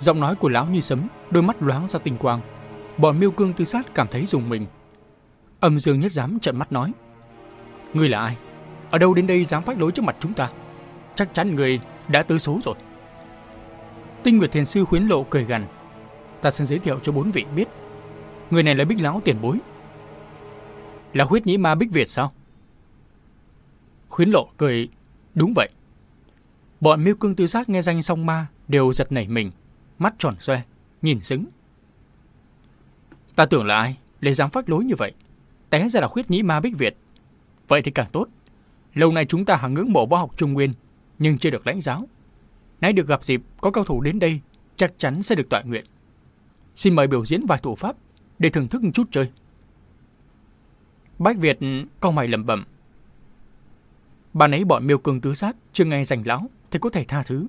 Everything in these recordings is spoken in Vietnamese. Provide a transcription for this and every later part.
Giọng nói của lão như sấm, đôi mắt loáng ra tinh quang. Bọn miêu cương tư sát cảm thấy dùng mình. Âm dương nhất dám trận mắt nói. Ngươi là ai? Ở đâu đến đây dám phách lối trước mặt chúng ta? Chắc chắn người đã tới số rồi. Tinh Nguyệt Thiền Sư khuyến lộ cười gằn. Ta xin giới thiệu cho bốn vị biết. Người này là Bích Lão tiền bối. Là huyết nhĩ ma Bích Việt sao? Khuyến lộ cười. Đúng vậy. Bọn miêu cương tư giác nghe danh song ma đều giật nảy mình, mắt tròn xoe, nhìn xứng. Ta tưởng là ai, lấy dám phát lối như vậy. Té ra là khuyết nhĩ ma Bích Việt. Vậy thì càng tốt. Lâu nay chúng ta hàng ngưỡng mộ võ học Trung Nguyên, nhưng chưa được lãnh giáo. Nay được gặp dịp có cao thủ đến đây, chắc chắn sẽ được tọa nguyện. Xin mời biểu diễn vài thủ pháp để thưởng thức một chút chơi. Bách Việt cau mày lẩm bẩm. Bạn ấy bọn miêu cường tứ sát, chưa nghe giành lão, thì có thể tha thứ.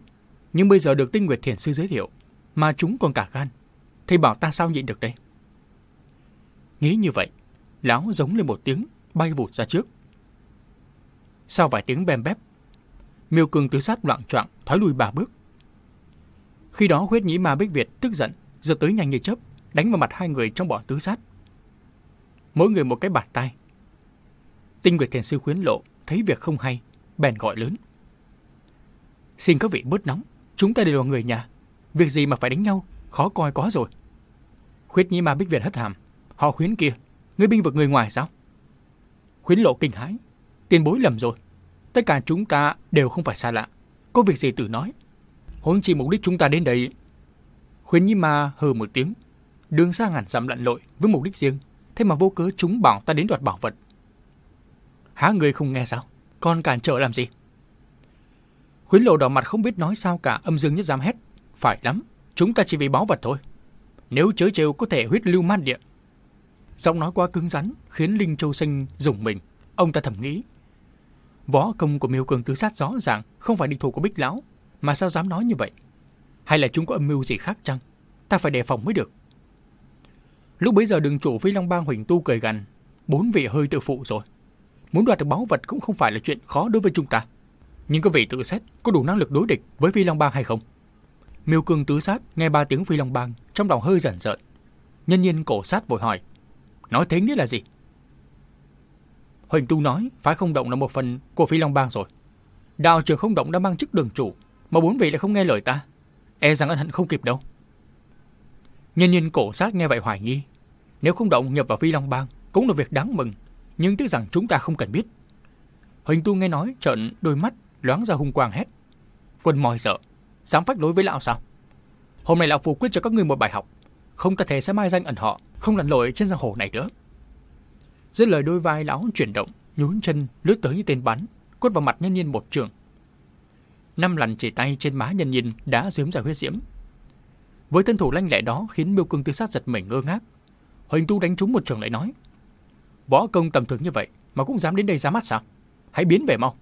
Nhưng bây giờ được tinh nguyệt thiền sư giới thiệu, mà chúng còn cả gan. Thì bảo ta sao nhịn được đây? Nghĩ như vậy, lão giống lên một tiếng, bay vụt ra trước. Sau vài tiếng bem bép, miêu cương tứ sát loạn choạng thoái lùi ba bước. Khi đó huyết nhĩ ma Bích Việt tức giận, giật tới nhanh như chớp, đánh vào mặt hai người trong bọn tứ sát. Mỗi người một cái bàn tay. Tinh Nguyệt Thiền Sư khuyến lộ, thấy việc không hay, bèn gọi lớn. Xin các vị bớt nóng, chúng ta đều là người nhà. Việc gì mà phải đánh nhau, khó coi quá rồi. Khuyết nhĩ ma Bích Việt hất hàm. Họ khuyến kia, người binh vực người ngoài sao? Khuyến lộ kinh hãi. Tiền bối lầm rồi. Tất cả chúng ta đều không phải xa lạ. Có việc gì tự nói. Huống chi mục đích chúng ta đến đây. Khuyến nhĩ ma hừ một tiếng. Đường xa ngàn dặm lặn lội với mục đích riêng. Thế mà vô cớ chúng bảo ta đến đoạt bảo vật. Há người không nghe sao? Còn cản trở làm gì? Khuyến lộ đỏ mặt không biết nói sao cả âm dương nhất dám hét. Phải lắm, chúng ta chỉ vì báo vật thôi. Nếu chớ trêu có thể huyết lưu man địa. Giọng nói quá cứng rắn khiến Linh Châu Sinh dùng mình. Ông ta thầm nghĩ. Võ công của miêu cường tứ sát rõ ràng không phải địch thủ của Bích Lão. Mà sao dám nói như vậy? Hay là chúng có âm mưu gì khác chăng? Ta phải đề phòng mới được. Lúc bấy giờ đường chủ Phi Long Bang Huỳnh Tu cười gằn. Bốn vị hơi tự phụ rồi. Muốn đoạt được báu vật cũng không phải là chuyện khó đối với chúng ta. Nhưng các vị tự xét có đủ năng lực đối địch với Phi Long Bang hay không? Miêu Cương tứ sát nghe ba tiếng Phi Long Bang, trong lòng hơi giận giận. Nhân nhiên cổ sát vội hỏi, nói thế nghĩa là gì? Huỳnh Tu nói, phái không động là một phần của Phi Long Bang rồi. Đạo trưởng không động đã mang chức đường chủ, mà bốn vị lại không nghe lời ta. E rằng ân hận không kịp đâu. Nhân nhiên cổ sát nghe vậy hoài nghi. Nếu không động nhập vào Phi Long Bang, cũng là việc đáng mừng, nhưng tiếc rằng chúng ta không cần biết. Huỳnh Tu nghe nói, trợn đôi mắt, loáng ra hung quang hét. Quân mòi sợ, dám phách lối với lão sao? Hôm nay lão phù quyết cho các ngươi một bài học, không ta thể sẽ mai danh ẩn họ, không lặn lội trên giang hồ này nữa. Dứt lời đôi vai lão chuyển động, nhún chân lướt tới như tên bắn, quất vào mặt nhân nhiên một trường. Năm lần chỉ tay trên má nhân nhiên đã dướm ra huyết diễm. Với thân thủ lanh lẹ đó khiến miêu cương tư sát giật mình ngơ ngác. Huỳnh Tu đánh trúng một trường lại nói. Võ công tầm thường như vậy mà cũng dám đến đây ra mắt sao? Hãy biến về mau.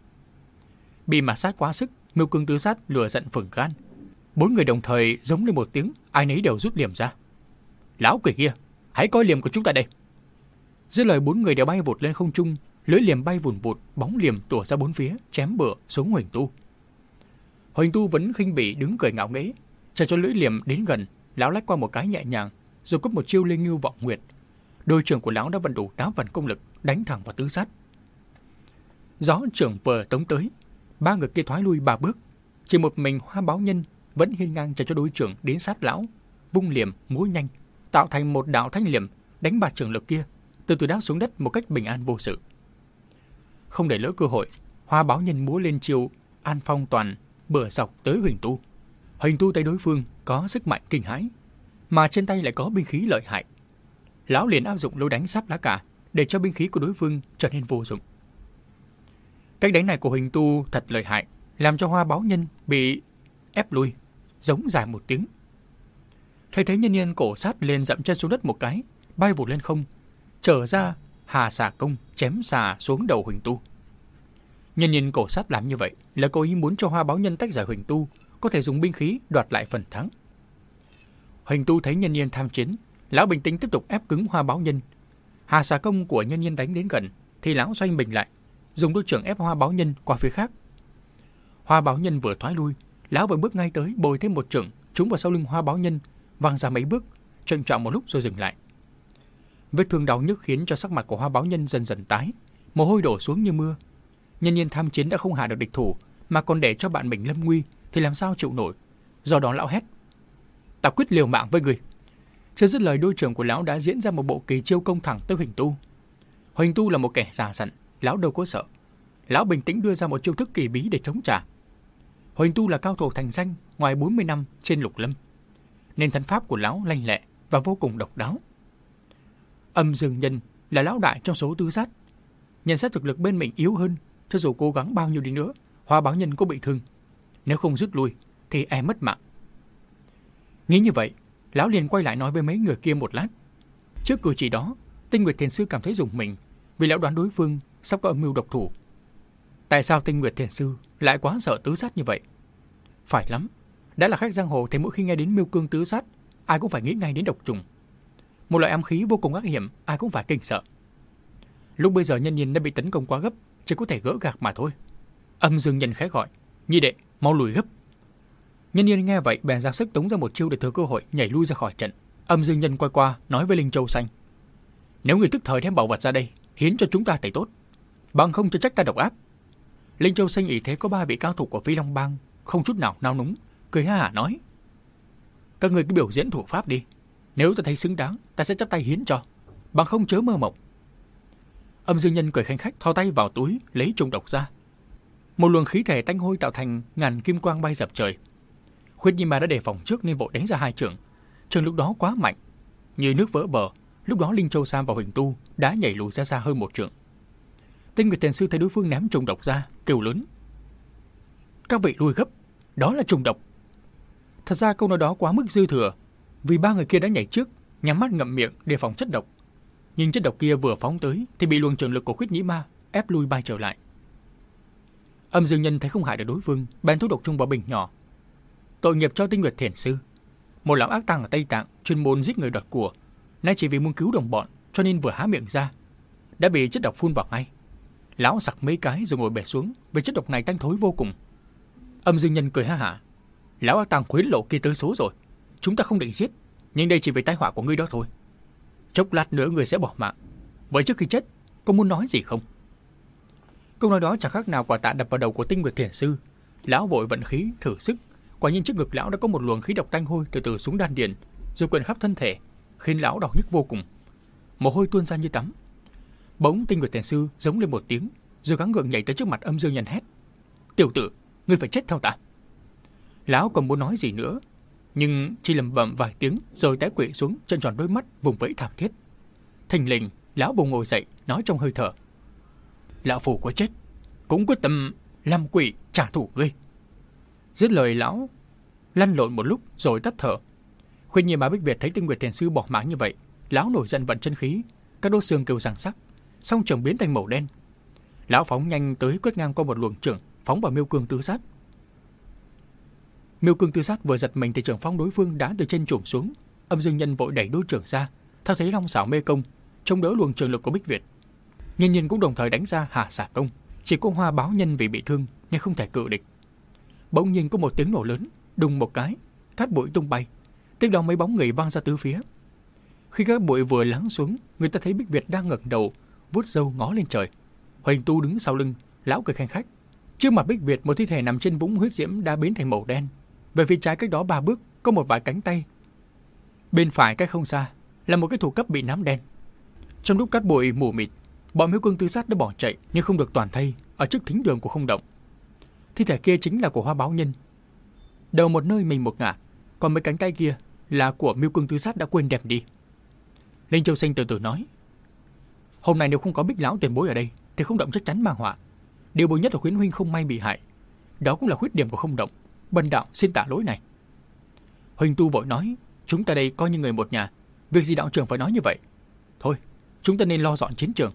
Bị mà sát quá sức, miêu cương tứ sát lừa giận phừng gan. Bốn người đồng thời giống lên một tiếng, ai nấy đều rút liềm ra. Lão quỷ kia, hãy coi liềm của chúng ta đây. Dưới lời bốn người đều bay vụt lên không trung, lưỡi liềm bay vùn vụt, bóng liềm tỏa ra bốn phía, chém bừa xuống Huỳnh Tu. Huỳnh Tu vẫn khinh bỉ đứng cười ngạo nghễ, chờ cho lưỡi liềm đến gần, lão lách qua một cái nhẹ nhàng, rồi cúp một chiêu lên ngưu vọng nguyệt. Đôi trường của lão đã vận đủ tám phần công lực, đánh thẳng vào tứ sát. Gió trường vừa tống tới, ba người kia thoái lui ba bước, chỉ một mình hoa báo nhân vẫn hiên ngang chờ cho đối trưởng đến sát lão, vung liềm múa nhanh, tạo thành một đạo thanh liềm đánh bạt trưởng lực kia, từ từ đáp xuống đất một cách bình an vô sự. Không để lỡ cơ hội, hoa báo nhân múa lên chiều an phong toàn bừa dọc tới huỳnh tu. Huỳnh tu tay đối phương có sức mạnh kinh hãi, mà trên tay lại có binh khí lợi hại. Lão liền áp dụng lối đánh sắp lá cả để cho binh khí của đối phương trở nên vô dụng. Cách đánh này của Huỳnh Tu thật lợi hại, làm cho hoa báo nhân bị ép lui, giống dài một tiếng. Thấy thấy nhân nhân cổ sát lên dậm chân xuống đất một cái, bay vụt lên không, trở ra hà xà công chém xà xuống đầu Huỳnh Tu. Nhân nhân cổ sát làm như vậy là cố ý muốn cho hoa báo nhân tách giải Huỳnh Tu, có thể dùng binh khí đoạt lại phần thắng. Huỳnh Tu thấy nhân nhân tham chiến, lão bình tĩnh tiếp tục ép cứng hoa báo nhân. Hà xà công của nhân nhân đánh đến gần, thì lão xoay mình lại, dùng đôi trưởng ép hoa báo nhân qua phía khác. Hoa báo nhân vừa thoái lui, lão vừa bước ngay tới bồi thêm một trưởng, trúng vào sau lưng hoa báo nhân, văng ra mấy bước, trần trọng một lúc rồi dừng lại. Vết thương đau nhức khiến cho sắc mặt của hoa báo nhân dần dần tái, mồ hôi đổ xuống như mưa. Nhân nhiên tham chiến đã không hạ được địch thủ, mà còn để cho bạn mình lâm nguy, thì làm sao chịu nổi. Do đó lão hét. Ta quyết liều mạng với người. Chưa dứt lời đôi trưởng của lão đã diễn ra một bộ kỳ chiêu công thẳng tới Huỳnh Tu. Huỳnh Tu là một kẻ già dặn, lão đâu có sợ. Lão bình tĩnh đưa ra một chiêu thức kỳ bí để chống trả. Huỳnh Tu là cao thủ thành danh ngoài 40 năm trên lục lâm. Nên thân pháp của lão lanh lẹ và vô cùng độc đáo. Âm Dương Nhân là lão đại trong số tứ sát. Nhận xét thực lực bên mình yếu hơn, cho dù cố gắng bao nhiêu đi nữa, Hoa báo nhân có bị thương. Nếu không rút lui, thì e mất mạng. Nghĩ như vậy, lão liền quay lại nói với mấy người kia một lát. Trước cử chỉ đó, Tinh Nguyệt Thiền Sư cảm thấy dùng mình, vì lão đoán đối phương sắp có âm mưu độc thủ. Tại sao Tinh Nguyệt Thiền Sư lại quá sợ tứ sát như vậy? Phải lắm, đã là khách giang hồ thì mỗi khi nghe đến miêu cương tứ sát, ai cũng phải nghĩ ngay đến độc trùng. Một loại âm khí vô cùng ác hiểm, ai cũng phải kinh sợ. Lúc bây giờ nhân nhiên đã bị tấn công quá gấp, chỉ có thể gỡ gạc mà thôi. Âm dương nhân khẽ gọi, nhi đệ, mau lùi gấp. Nhân nhiên nghe vậy bèn ra sức tống ra một chiêu để thừa cơ hội nhảy lui ra khỏi trận. Âm dương nhân quay qua nói với Linh Châu Xanh. Nếu người tức thời đem bảo vật ra đây, hiến cho chúng ta thì tốt. Bằng không cho trách ta độc ác. Linh Châu Sinh ý thế có ba vị cao thủ của Phi Long Bang, không chút nào nao núng, cười ha hả nói. Các người cứ biểu diễn thủ pháp đi. Nếu ta thấy xứng đáng, ta sẽ chấp tay hiến cho. Bằng không chớ mơ mộng. Âm dương nhân cười khanh khách thò tay vào túi, lấy trùng độc ra. Một luồng khí thể tanh hôi tạo thành ngàn kim quang bay dập trời. Khuyết Nhi Ma đã đề phòng trước nên vội đánh ra hai trường. Trường lúc đó quá mạnh, như nước vỡ bờ. Lúc đó Linh Châu Sam và Huỳnh Tu đã nhảy lùi ra xa hơn một trường. Tinh Nguyệt Tiền Sư thấy đối phương ném trùng độc ra, kêu lớn. Các vị lui gấp, đó là trùng độc. Thật ra câu nói đó quá mức dư thừa, vì ba người kia đã nhảy trước, nhắm mắt ngậm miệng đề phòng chất độc. Nhưng chất độc kia vừa phóng tới thì bị luồng trường lực của Khuyết Nhĩ Ma ép lui bay trở lại. Âm Dương Nhân thấy không hại được đối phương, bèn thuốc độc chung vào bình nhỏ. Tội nghiệp cho Tinh Nguyệt Thiền sư, một lão ác tăng ở Tây Tạng chuyên môn giết người đoạt của, nay chỉ vì muốn cứu đồng bọn cho nên vừa há miệng ra, đã bị chất độc phun vào ngay. Lão sặc mấy cái rồi ngồi bệt xuống, vì chất độc này tanh thối vô cùng. Âm Dương Nhân cười ha hả, lão ác tăng khuyến lộ kia tới số rồi, chúng ta không định giết, nhưng đây chỉ vì tai họa của ngươi đó thôi. Chốc lát nữa người sẽ bỏ mạng. Vậy trước khi chết, có muốn nói gì không? Câu nói đó chẳng khác nào quả tạ đập vào đầu của tinh nguyệt thiền sư. Lão vội vận khí, thử sức. Quả nhiên trước ngực lão đã có một luồng khí độc tanh hôi từ từ xuống đan điền, rồi quyện khắp thân thể, khiến lão đau nhức vô cùng. Mồ hôi tuôn ra như tắm. Bỗng tinh nguyệt thiền sư giống lên một tiếng, rồi gắng gượng nhảy tới trước mặt âm dương nhân hét. Tiểu tử, ngươi phải chết theo ta. Lão còn muốn nói gì nữa, nhưng chỉ lầm bầm vài tiếng rồi té quỵ xuống chân tròn đôi mắt vùng vẫy thảm thiết. Thình lình, lão bùng ngồi dậy, nói trong hơi thở lão phù có chết, cũng quyết tâm làm quỷ trả thù ngươi. Dứt lời lão, lăn lộn một lúc rồi tắt thở. Khuyên nhiên mà Bích Việt thấy tinh nguyệt thiền sư bỏ mạng như vậy, lão nổi giận vận chân khí, các đốt xương kêu răng sắc, song trường biến thành màu đen. Lão phóng nhanh tới quét ngang qua một luồng trưởng, phóng vào miêu cương tứ sát. Miêu cương tứ sát vừa giật mình thì trưởng phong đối phương đã từ trên trùm xuống, âm dương nhân vội đẩy đối trưởng ra, theo thấy long xảo mê công, chống đỡ luồng trường lực của Bích Việt. Nhân nhân cũng đồng thời đánh ra hạ xả công. Chỉ có hoa báo nhân vì bị thương nên không thể cự địch. Bỗng nhiên có một tiếng nổ lớn, đùng một cái, cát bụi tung bay. Tiếp đó mấy bóng người văng ra tứ phía. Khi các bụi vừa lắng xuống, người ta thấy Bích Việt đang ngẩng đầu, vuốt râu ngó lên trời. huỳnh Tu đứng sau lưng, lão cười khanh khách. Trước mặt Bích Việt, một thi thể nằm trên vũng huyết diễm đã biến thành màu đen. Về phía trái cách đó ba bước, có một vài cánh tay. Bên phải cách không xa là một cái thủ cấp bị nám đen. Trong lúc cát bụi mù mịt, Bọn miếu cương tứ sát đã bỏ chạy nhưng không được toàn thây ở trước thính đường của không động. Thi thể kia chính là của hoa báo nhân. Đầu một nơi mình một ngả, còn mấy cánh tay kia là của miêu cương tứ sát đã quên đẹp đi. Linh Châu Sinh từ từ nói. Hôm nay nếu không có bích lão tiền bối ở đây thì không động chắc chắn mang họa. Điều buồn nhất là khuyến huynh không may bị hại. Đó cũng là khuyết điểm của không động. Bần đạo xin tạ lỗi này. Huynh tu vội nói, chúng ta đây coi như người một nhà. Việc gì đạo trưởng phải nói như vậy? Thôi, chúng ta nên lo dọn chiến trường.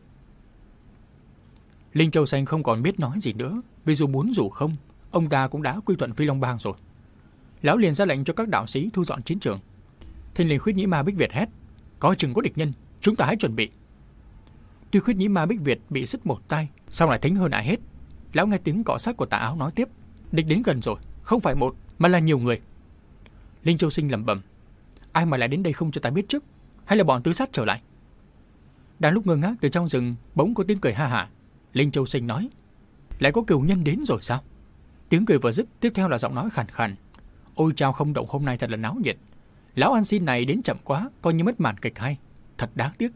Linh Châu Xanh không còn biết nói gì nữa, vì dù muốn dù không, ông ta cũng đã quy thuận Phi Long Bang rồi. Lão liền ra lệnh cho các đạo sĩ thu dọn chiến trường. Thiên liền khuyết nhĩ ma Bích Việt hét, có chừng có địch nhân, chúng ta hãy chuẩn bị. Tuy khuyết nhĩ ma Bích Việt bị sứt một tay, xong lại thính hơn ai hết. Lão nghe tiếng cọ sát của tà áo nói tiếp, địch đến gần rồi, không phải một mà là nhiều người. Linh Châu Sinh lẩm bẩm. Ai mà lại đến đây không cho ta biết trước? Hay là bọn tứ sát trở lại? Đang lúc ngơ ngác từ trong rừng, bỗng có tiếng cười ha hả. Linh Châu Sinh nói. Lại có cửu nhân đến rồi sao? Tiếng cười vừa dứt, tiếp theo là giọng nói khàn khàn. Ôi chao không động hôm nay thật là náo nhiệt. Lão ăn xin này đến chậm quá, coi như mất màn kịch hay. Thật đáng tiếc.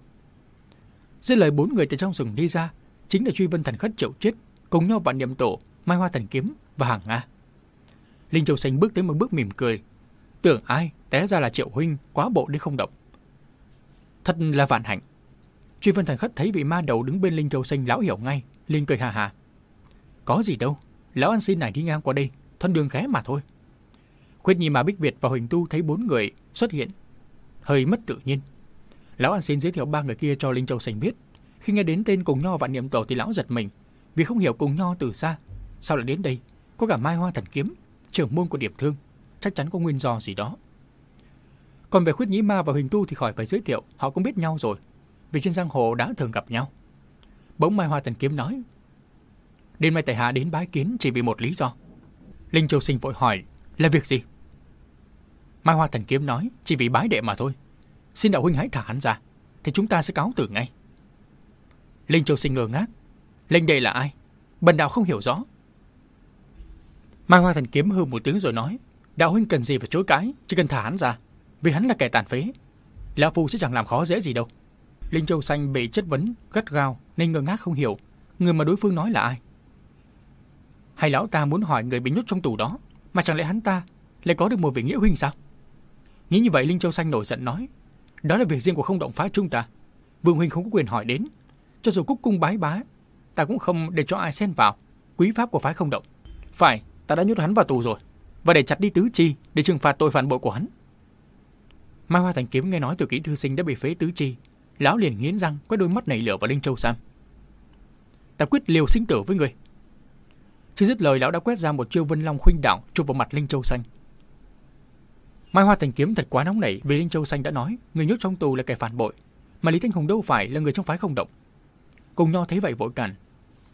Dưới lời bốn người từ trong rừng đi ra, chính là truy vân thần khất triệu chết, cùng nhau vạn niệm tổ, mai hoa thần kiếm và hàng Nga. Linh Châu Xanh bước tới một bước mỉm cười. Tưởng ai, té ra là triệu huynh, quá bộ đến không động. Thật là vạn hạnh. Truy vân thần khất thấy vị ma đầu đứng bên Linh Châu Xanh lão hiểu ngay, liền cười hà hà. Có gì đâu, lão ăn xin này đi ngang qua đây, thân đường ghé mà thôi. Khuyết Nhi mà Bích Việt và Huỳnh Tu thấy bốn người xuất hiện, hơi mất tự nhiên. Lão ăn xin giới thiệu ba người kia cho Linh Châu Sành biết. Khi nghe đến tên Cùng Nho và Niệm Tổ thì lão giật mình, vì không hiểu Cùng Nho từ xa. Sao lại đến đây? Có cả Mai Hoa Thần Kiếm, trưởng môn của Điểm Thương, chắc chắn có nguyên do gì đó. Còn về Khuyết Nhĩ Ma và Huỳnh Tu thì khỏi phải giới thiệu, họ cũng biết nhau rồi, vì trên giang hồ đã thường gặp nhau. Bỗng Mai Hoa Thần Kiếm nói, Đêm nay tại hạ đến bái kiến chỉ vì một lý do. Linh Châu Sinh vội hỏi, là việc gì? Mai Hoa Thần Kiếm nói, chỉ vì bái đệ mà thôi. Xin đạo huynh hãy thả hắn ra, thì chúng ta sẽ cáo tử ngay. Linh Châu Sinh ngơ ngác. Linh đệ là ai? Bần đạo không hiểu rõ. Mai Hoa Thần Kiếm hư một tiếng rồi nói, đạo huynh cần gì phải chối cãi, chỉ cần thả hắn ra, vì hắn là kẻ tàn phế. Lão Phu sẽ chẳng làm khó dễ gì đâu. Linh Châu Xanh bị chất vấn, gắt gao nên ngơ ngác không hiểu người mà đối phương nói là ai. Hay lão ta muốn hỏi người bị nhốt trong tù đó, mà chẳng lẽ hắn ta lại có được một vị nghĩa huynh sao? Nghĩ như vậy Linh Châu Xanh nổi giận nói, đó là việc riêng của không động phá chúng ta. Vương huynh không có quyền hỏi đến. Cho dù cúc cung bái bá, ta cũng không để cho ai xen vào. Quý pháp của phái không động. Phải, ta đã nhốt hắn vào tù rồi. Và để chặt đi tứ chi để trừng phạt tội phản bội của hắn. Mai Hoa Thành Kiếm nghe nói từ kỹ thư sinh đã bị phế tứ chi. Lão liền nghiến răng, quét đôi mắt nảy lửa vào Linh Châu Sam. Ta quyết liều sinh tử với người. Chưa dứt lời lão đã quét ra một chiêu vân long khuynh đảo chụp vào mặt Linh Châu Xanh. Mai Hoa Thành Kiếm thật quá nóng nảy vì Linh Châu Xanh đã nói người nhốt trong tù là kẻ phản bội, mà Lý Thanh Hùng đâu phải là người trong phái không động. Cùng Nho thấy vậy vội cản.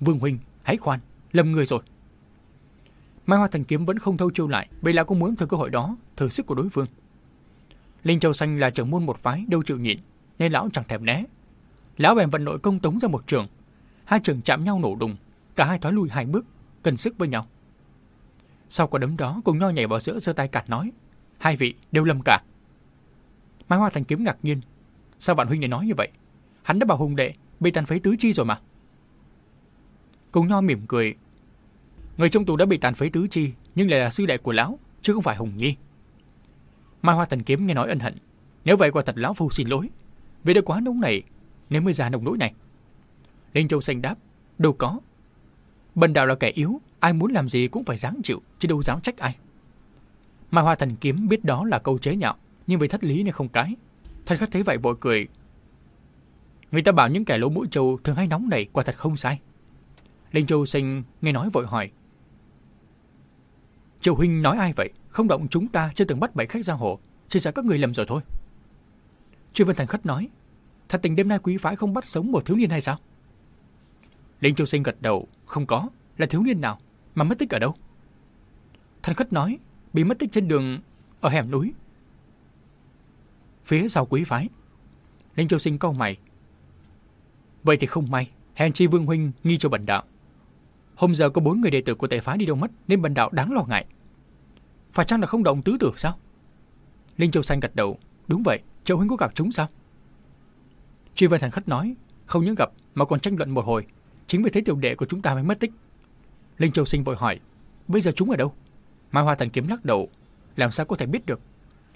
Vương Huynh, hãy khoan, lầm người rồi. Mai Hoa Thành Kiếm vẫn không thâu chiêu lại, vì lão cũng muốn thừa cơ hội đó, thử sức của đối phương. Linh Châu Xanh là trưởng môn một phái đâu chịu nhịn, nên lão chẳng thèm né. Lão bèn vận nội công tống ra một trường, hai trường chạm nhau nổ đùng, cả hai thoái lui hai bước, cân sức với nhau. Sau quả đấm đó, cùng Nho nhảy vào giữa giơ tay cạt nói: Hai vị đều lầm cả. Mai Hoa Thành Kiếm ngạc nhiên. Sao bạn huynh lại nói như vậy? Hắn đã bảo hùng đệ bị tàn phế tứ chi rồi mà. Cùng Nho mỉm cười. Người trong tù đã bị tàn phế tứ chi, nhưng lại là sư đệ của lão, chứ không phải Hùng Nhi. Mai Hoa Thành Kiếm nghe nói ân hận. Nếu vậy quả thật lão phu xin lỗi. Vì đã quá nóng này, nếu mới ra nồng nỗi này. Linh Châu Xanh đáp, đâu có. Bần đạo là kẻ yếu, ai muốn làm gì cũng phải dáng chịu, chứ đâu dám trách ai. Mai Hoa Thần Kiếm biết đó là câu chế nhạo, nhưng vì thất lý nên không cái. Thần khách thấy vậy vội cười. Người ta bảo những kẻ lỗ mũi trâu thường hay nóng nảy quả thật không sai. Linh Châu Sinh nghe nói vội hỏi. Triều Huynh nói ai vậy? Không động chúng ta chưa từng bắt bảy khách giang hồ. Chỉ sợ các người lầm rồi thôi. Truy Vân Thần Khất nói. Thật tình đêm nay quý phái không bắt sống một thiếu niên hay sao? Linh Châu Sinh gật đầu. Không có. Là thiếu niên nào? Mà mất tích ở đâu? Thần Khất nói bị mất tích trên đường ở hẻm núi. Phía sau quý phái. Linh Châu Sinh câu mày. Vậy thì không may, hèn chi Vương Huynh nghi cho bần đạo. Hôm giờ có bốn người đệ tử của tệ phái đi đâu mất nên bần đạo đáng lo ngại. Phải chăng là không động tứ tử sao? Linh Châu Xanh gật đầu. Đúng vậy, Châu Huynh có gặp chúng sao? Truy Vân Thành Khất nói, không những gặp mà còn tranh luận một hồi. Chính vì thế tiểu đệ của chúng ta mới mất tích. Linh Châu Sinh vội hỏi, bây giờ chúng ở đâu? Mai Hoa Thần Kiếm lắc đầu, làm sao có thể biết được?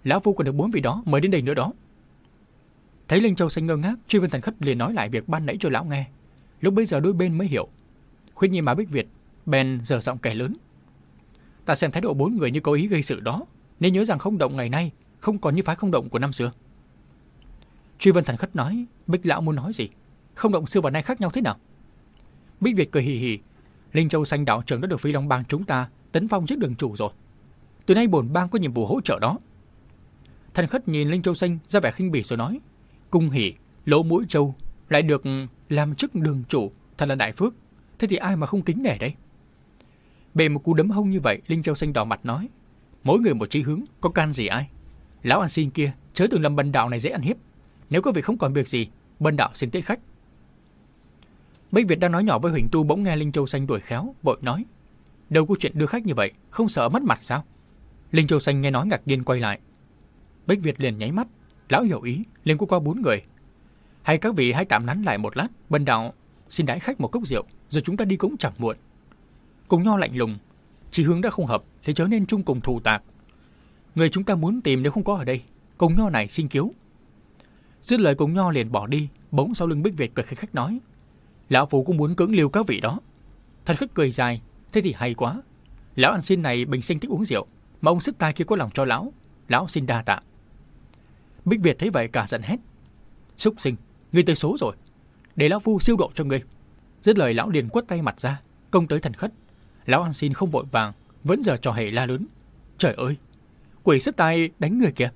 Lão Phu còn được bốn vị đó mời đến đây nữa đó. Thấy Linh Châu xanh ngơ ngác, Truy Vân Thần Khất liền nói lại việc ban nãy cho lão nghe. Lúc bây giờ đôi bên mới hiểu. Khuyên nhi mà Bích Việt, bèn giờ giọng kẻ lớn. Ta xem thái độ bốn người như có ý gây sự đó, nên nhớ rằng không động ngày nay không còn như phái không động của năm xưa. Truy Vân Thần Khất nói, Bích Lão muốn nói gì? Không động xưa và nay khác nhau thế nào? Bích Việt cười hì hì, Linh Châu xanh đạo trưởng đã được Phi Long Bang chúng ta tấn phong giết đường chủ rồi. Từ nay bổn bang có nhiệm vụ hỗ trợ đó. Thần khất nhìn Linh Châu Xanh ra vẻ khinh bỉ rồi nói. Cung hỉ, lỗ mũi châu lại được làm chức đường chủ, thật là đại phước. Thế thì ai mà không kính nể đây? Bề một cú đấm hông như vậy, Linh Châu Xanh đỏ mặt nói. Mỗi người một chí hướng, có can gì ai? Lão ăn xin kia, chớ tưởng lầm bần đạo này dễ ăn hiếp. Nếu có việc không còn việc gì, bần đạo xin tiết khách. Bách Việt đang nói nhỏ với Huỳnh Tu bỗng nghe Linh Châu Xanh đuổi khéo, vội nói. Đâu có chuyện đưa khách như vậy, không sợ mất mặt sao? Linh Châu Xanh nghe nói ngạc nhiên quay lại. Bách Việt liền nháy mắt, lão hiểu ý, liền qua bốn người. Hay các vị hãy tạm nắn lại một lát, bần đạo xin đãi khách một cốc rượu, rồi chúng ta đi cũng chẳng muộn. Cùng nho lạnh lùng, chỉ hướng đã không hợp thế trở nên chung cùng thù tạc. Người chúng ta muốn tìm nếu không có ở đây, cùng nho này xin cứu. Dứt lời cùng nho liền bỏ đi, bỗng sau lưng Bích Việt cười khách khách nói. Lão Phú cũng muốn cưỡng liêu các vị đó. Thật khất cười dài, thế thì hay quá. Lão ăn xin này bình sinh thích uống rượu, mà ông sức tai kia có lòng cho lão. Lão xin đa tạ. Bích Việt thấy vậy cả giận hét. Xúc sinh, ngươi tới số rồi. Để lão phu siêu độ cho ngươi. Dứt lời lão liền quất tay mặt ra, công tới thần khất. Lão ăn xin không vội vàng, vẫn giờ trò hề la lớn. Trời ơi, quỷ sức tai đánh người kìa.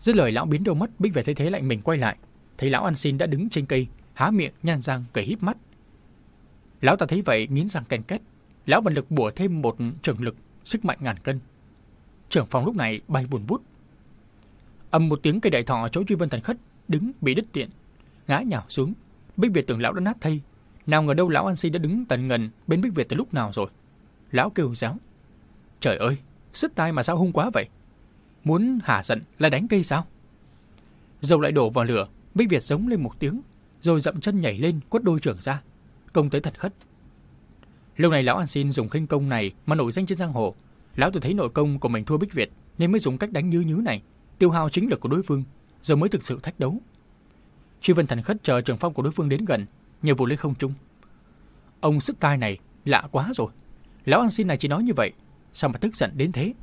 Dứt lời lão biến đâu mất, Bích Việt thấy thế lạnh mình quay lại. Thấy lão ăn xin đã đứng trên cây, há miệng nhan răng cười híp mắt. Lão ta thấy vậy nghiến răng ken kết, lão vận lực bùa thêm một trường lực, sức mạnh ngàn cân. Trưởng phòng lúc này bay buồn bút. Âm một tiếng cây đại thọ chỗ truy vân thần khất đứng bị đứt tiện, ngã nhào xuống. Bích Việt tưởng lão đã nát thay, nào ngờ đâu lão An Si đã đứng tận ngần bên Bích Việt từ lúc nào rồi. Lão kêu giáo. Trời ơi, sức tai mà sao hung quá vậy? Muốn hả giận là đánh cây sao? Dầu lại đổ vào lửa, Bích Việt giống lên một tiếng, rồi dậm chân nhảy lên quất đôi trưởng ra, công tới thật khất. Lâu này lão An Xin dùng khinh công này mà nổi danh trên giang hồ. Lão tự thấy nội công của mình thua Bích Việt nên mới dùng cách đánh như nhứ này, tiêu hao chính lực của đối phương, rồi mới thực sự thách đấu. Truy Vân Thần Khất chờ trường phong của đối phương đến gần, nhờ vụ lên không trung. Ông sức tai này lạ quá rồi. Lão An Xin này chỉ nói như vậy, sao mà tức giận đến thế?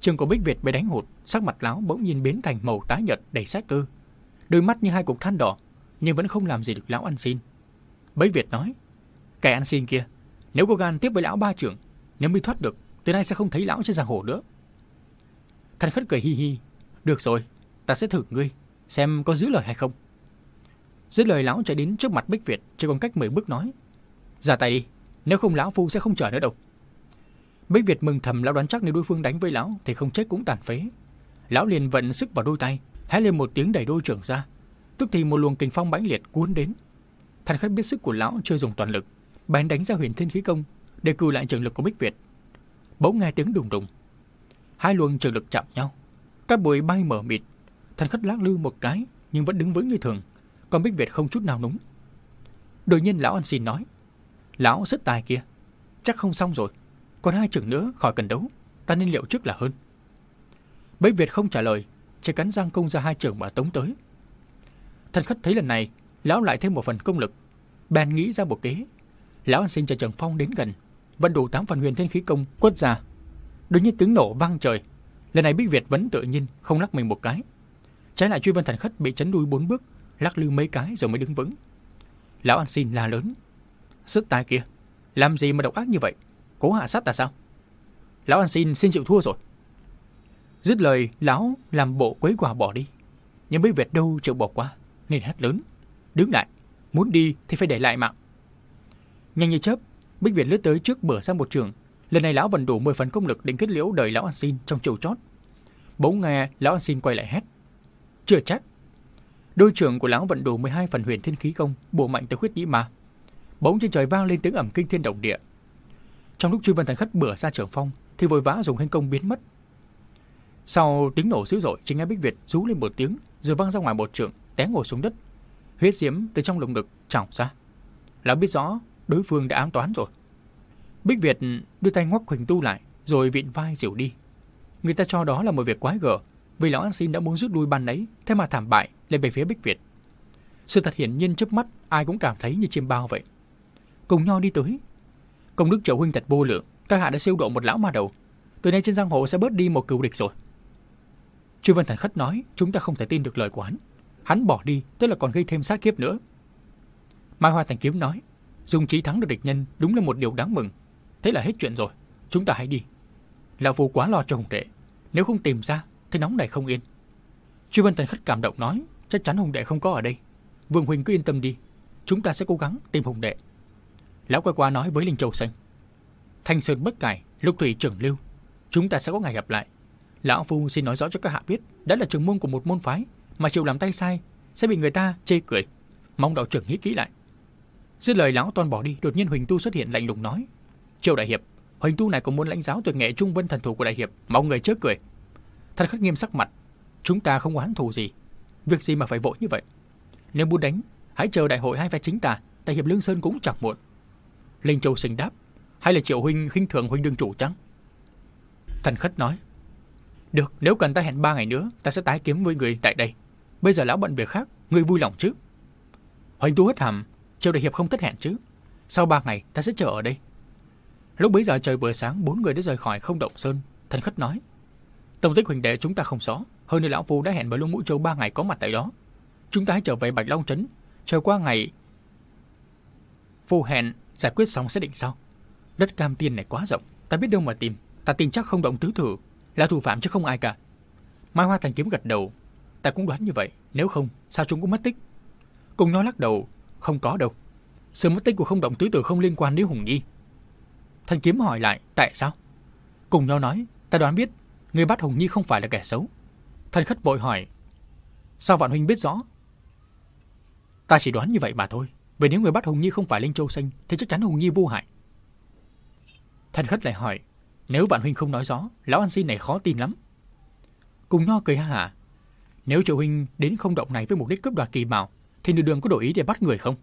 Trường của Bích Việt bị đánh hụt, sắc mặt lão bỗng nhiên biến thành màu tái nhợt đầy sát cơ. Đôi mắt như hai cục than đỏ, nhưng vẫn không làm gì được lão An xin. Bích Việt nói, kẻ ăn xin kia, nếu có gan tiếp với lão ba trưởng, nếu mới thoát được, từ nay sẽ không thấy lão trên giang hồ nữa. Thần khất cười hi hi, được rồi, ta sẽ thử ngươi, xem có giữ lời hay không. Dứt lời lão chạy đến trước mặt Bích Việt, chỉ còn cách 10 bước nói. Ra tay đi, nếu không lão phu sẽ không chờ nữa đâu. Bích Việt mừng thầm lão đoán chắc nếu đối phương đánh với lão thì không chết cũng tàn phế. Lão liền vận sức vào đôi tay, hét lên một tiếng đẩy đôi trưởng ra. Tức thì một luồng kình phong mãnh liệt cuốn đến. Thần khách biết sức của lão chưa dùng toàn lực, bèn đánh ra huyền thiên khí công để cưu lại trường lực của Bích Việt. Bỗng nghe tiếng đùng đùng. Hai luồng trường lực chạm nhau, các bụi bay mở mịt. Thần khách lắc lư một cái nhưng vẫn đứng vững như thường, còn Bích Việt không chút nào núng. Đột nhiên lão ăn xin nói, lão rất tài kia, chắc không xong rồi, còn hai trường nữa khỏi cần đấu, ta nên liệu trước là hơn. Bích Việt không trả lời, chỉ cắn răng công ra hai trường mà tống tới. Thần khất thấy lần này, lão lại thêm một phần công lực, bèn nghĩ ra một kế. Lão ăn xin cho Trần Phong đến gần, vận đủ tám phần huyền thiên khí công quất ra. Đột nhiên tiếng nổ vang trời. Lần này Bích Việt vẫn tự nhiên, không lắc mình một cái. Trái lại truy vân thần khất bị chấn đuôi bốn bước, lắc lư mấy cái rồi mới đứng vững. Lão ăn xin la lớn. Sức tài kia, làm gì mà độc ác như vậy? Cố hạ sát là sao? Lão ăn xin xin chịu thua rồi. Dứt lời, lão làm bộ quấy quả bỏ đi. Nhưng Bích Việt đâu chịu bỏ qua, nên hét lớn. Đứng lại, muốn đi thì phải để lại mạng. Nhanh như chớp, Bích Việt lướt tới trước bờ sang một trường. Lần này lão vẫn đủ 10 phần công lực định kết liễu đời lão ăn xin trong chiều chót. Bỗng nghe lão ăn xin quay lại hét. Chưa chắc. Đôi trưởng của lão vận đủ 12 phần huyền thiên khí công, bổ mạnh tới khuyết nhĩ mà Bỗng trên trời vang lên tiếng ẩm kinh thiên động địa. Trong lúc truy vân thần khất bửa ra trưởng phong, thì vội vã dùng hình công biến mất. Sau tiếng nổ dữ dội, chính nghe Bích Việt rú lên một tiếng, rồi văng ra ngoài một trường, té ngồi xuống đất. Huyết diễm từ trong lồng ngực trào ra. Lão biết rõ đối phương đã ám toán rồi. Bích Việt đưa tay ngoắc Huỳnh Tu lại, rồi vịn vai dịu đi. Người ta cho đó là một việc quái gở, vì lão An Xin đã muốn rút lui ban nấy, thế mà thảm bại lên về phía Bích Việt. Sự thật hiển nhiên trước mắt ai cũng cảm thấy như chiêm bao vậy. Cùng nhau đi tới. Công đức triệu huynh thật vô lượng, các hạ đã siêu độ một lão ma đầu. Từ nay trên giang hồ sẽ bớt đi một cựu địch rồi. trương Vân Thần Khất nói chúng ta không thể tin được lời của hắn. Hắn bỏ đi tức là còn gây thêm sát kiếp nữa. Mai Hoa Thành Kiếm nói dùng trí thắng được địch nhân đúng là một điều đáng mừng. Thế là hết chuyện rồi. Chúng ta hãy đi. Lão Phu quá lo cho Hùng Đệ. Nếu không tìm ra thì nóng này không yên. Chu Vân Tần Khất cảm động nói chắc chắn Hùng Đệ không có ở đây. Vương Huynh cứ yên tâm đi. Chúng ta sẽ cố gắng tìm Hùng Đệ. Lão quay qua nói với Linh Châu Xanh. Thanh Sơn bất cải, lục thủy trưởng lưu. chúng ta sẽ có ngày gặp lại. Lão Phu xin nói rõ cho các hạ biết, đã là trường môn của một môn phái, mà chịu làm tay sai, sẽ bị người ta chê cười. Mong đạo trưởng nghĩ kỹ lại. Dứt lời lão toàn bỏ đi, đột nhiên Huỳnh Tu xuất hiện lạnh lùng nói. Triệu Đại Hiệp, Huỳnh Tu này cũng muốn lãnh giáo tuyệt nghệ trung vân thần thủ của Đại Hiệp, mong người chớ cười. Thần khất nghiêm sắc mặt, chúng ta không có oán thù gì. Việc gì mà phải vội như vậy? Nếu muốn đánh, hãy chờ đại hội hai phe chính ta, Đại Hiệp Lương Sơn cũng chẳng muộn. Linh Châu sinh đáp, hay là Triệu Huynh khinh thường Huynh đương chủ chăng? Thần khất nói, được, nếu cần ta hẹn ba ngày nữa, ta sẽ tái kiếm với người tại đây. Bây giờ lão bận việc khác, người vui lòng chứ? Hoành tu hất hàm, Triệu Đại Hiệp không tất hẹn chứ? Sau ba ngày, ta sẽ chờ ở đây. Lúc bấy giờ trời vừa sáng, bốn người đã rời khỏi không động sơn. Thần khất nói, Tổng tích huỳnh đệ chúng ta không rõ, hơn nữa lão phu đã hẹn với Lũng Mũi Châu ba ngày có mặt tại đó. Chúng ta hãy trở về Bạch Long Trấn, chờ qua ngày Phu hẹn giải quyết xong sẽ định sau. Đất cam tiên này quá rộng, ta biết đâu mà tìm. Ta tin chắc không động tứ thử là thủ phạm chứ không ai cả. Mai Hoa Thành Kiếm gật đầu. Ta cũng đoán như vậy, nếu không, sao chúng cũng mất tích? Cùng nói lắc đầu, không có đâu. Sự mất tích của không động tứ tử không liên quan đến Hùng Nhi. Thanh Kiếm hỏi lại, tại sao? Cùng nhau nói, ta đoán biết, người bắt Hùng Nhi không phải là kẻ xấu. thanh khất bội hỏi, sao Vạn Huynh biết rõ? Ta chỉ đoán như vậy mà thôi. Vì nếu người bắt Hùng Nhi không phải Linh Châu Xanh, thì chắc chắn Hùng Nhi vô hại. thanh khất lại hỏi, nếu Vạn Huynh không nói rõ, lão ăn xin này khó tin lắm. Cùng Nho cười ha hả. Nếu Triệu Huynh đến không động này với mục đích cướp đoạt kỳ bảo, thì nửa đường có đổi ý để bắt người không?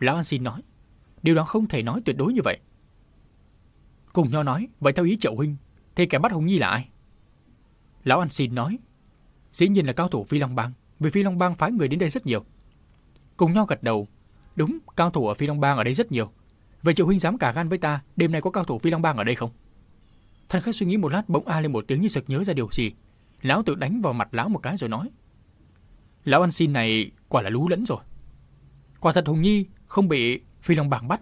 Lão An xin nói, điều đó không thể nói tuyệt đối như vậy. Cùng Nho nói, vậy theo ý Triệu Huynh, thì kẻ bắt Hồng Nhi là ai? Lão An xin nói, dĩ nhiên là cao thủ Phi Long Bang, vì Phi Long Bang phái người đến đây rất nhiều. Cùng Nho gật đầu, đúng, cao thủ ở Phi Long Bang ở đây rất nhiều. Vậy Triệu Huynh dám cả gan với ta, đêm nay có cao thủ Phi Long Bang ở đây không? Thần khách suy nghĩ một lát bỗng a lên một tiếng như sực nhớ ra điều gì. Lão tự đánh vào mặt lão một cái rồi nói. Lão ăn xin này quả là lú lẫn rồi. Quả thật Hùng Nhi không bị Phi Long Bàng bắt.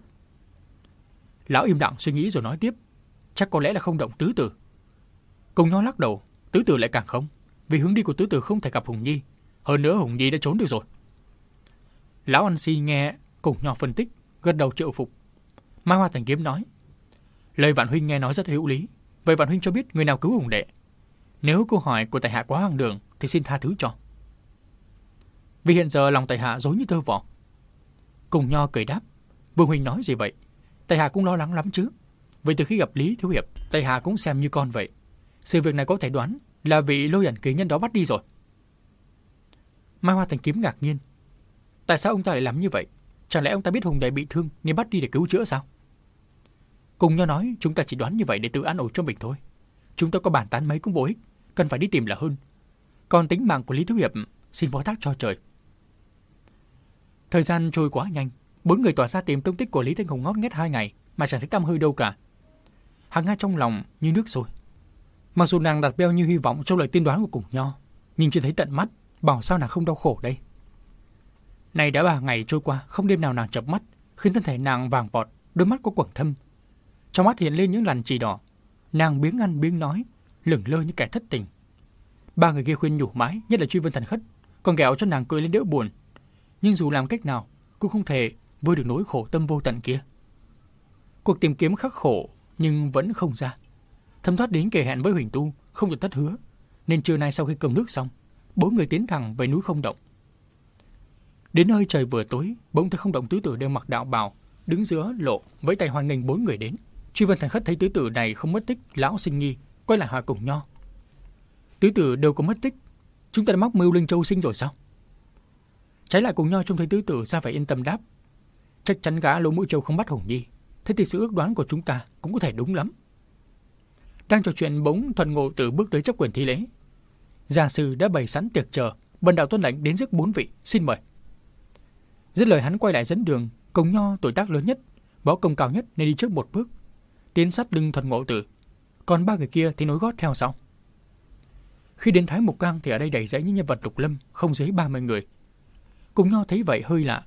Lão im lặng suy nghĩ rồi nói tiếp. Chắc có lẽ là không động tứ tử. Cùng nó lắc đầu, tứ tử lại càng không. Vì hướng đi của tứ tử không thể gặp Hùng Nhi. Hơn nữa Hùng Nhi đã trốn được rồi. Lão ăn xin nghe cùng nhau phân tích, gật đầu triệu phục. Mai Hoa Thành Kiếm nói. Lời Vạn Huynh nghe nói rất hữu lý. Vậy Vạn Huynh cho biết người nào cứu Hùng Đệ? Nếu câu hỏi của tại hạ quá hoang đường thì xin tha thứ cho. Vì hiện giờ lòng tại hạ dối như tơ vỏ. Cùng Nho cười đáp. Vương Huynh nói gì vậy? Tại hạ cũng lo lắng lắm chứ. Vậy từ khi gặp Lý Thiếu Hiệp, tại hạ cũng xem như con vậy. Sự việc này có thể đoán là vị lôi ẩn kỳ nhân đó bắt đi rồi. Mai Hoa Thành Kiếm ngạc nhiên. Tại sao ông ta lại làm như vậy? Chẳng lẽ ông ta biết Hùng Đệ bị thương nên bắt đi để cứu chữa sao? Cùng nhau nói chúng ta chỉ đoán như vậy để tự an ủi cho mình thôi. Chúng ta có bàn tán mấy cũng vô ích, cần phải đi tìm là hơn. Còn tính mạng của Lý Thiếu Hiệp xin phó thác cho trời. Thời gian trôi quá nhanh, bốn người tỏa ra tìm tung tích của Lý Thanh Hùng ngót nghét hai ngày mà chẳng thấy tăm hơi đâu cả. Hàng Nga trong lòng như nước sôi. Mặc dù nàng đặt bao nhiêu hy vọng trong lời tiên đoán của cùng nho, nhưng chưa thấy tận mắt, bảo sao nàng không đau khổ đây. Này đã ba ngày trôi qua, không đêm nào nàng chập mắt, khiến thân thể nàng vàng vọt, đôi mắt có quầng thâm, trong mắt hiện lên những làn chỉ đỏ. Nàng biếng ăn biếng nói, lửng lơ như kẻ thất tình. Ba người kia khuyên nhủ mãi, nhất là truy vân thần khất, còn gẹo cho nàng cười lên đỡ buồn. Nhưng dù làm cách nào, cũng không thể vơi được nỗi khổ tâm vô tận kia. Cuộc tìm kiếm khắc khổ, nhưng vẫn không ra. Thâm thoát đến kể hẹn với Huỳnh Tu, không được tất hứa. Nên trưa nay sau khi cầm nước xong, bốn người tiến thẳng về núi không động. Đến nơi trời vừa tối, bỗng thấy không động tứ tử đều mặc đạo bào, đứng giữa lộ với tay hoan nghênh bốn người đến. Truy Vân Thành Khất thấy tứ tử này không mất tích, lão sinh nghi, quay lại hỏi cùng nho. Tứ tử đều có mất tích, chúng ta đã móc mưu linh châu sinh rồi sao? Trái lại cùng nho trông thấy tứ tử ra phải yên tâm đáp. Chắc chắn gã lỗ mũi châu không bắt hùng nhi, thế thì sự ước đoán của chúng ta cũng có thể đúng lắm. Đang trò chuyện bỗng thuần ngộ tử bước tới chấp quyền thi lễ. Gia sư đã bày sẵn tiệc chờ, bần đạo tuân lệnh đến giấc bốn vị, xin mời. Dứt lời hắn quay lại dẫn đường, cùng nho tuổi tác lớn nhất, võ công cao nhất nên đi trước một bước, tiến sát lưng thuần ngộ tử, còn ba người kia thì nối gót theo sau. Khi đến Thái Mục Cang thì ở đây đầy rẫy những nhân vật lục lâm, không dưới 30 người. Cùng nhau thấy vậy hơi lạ.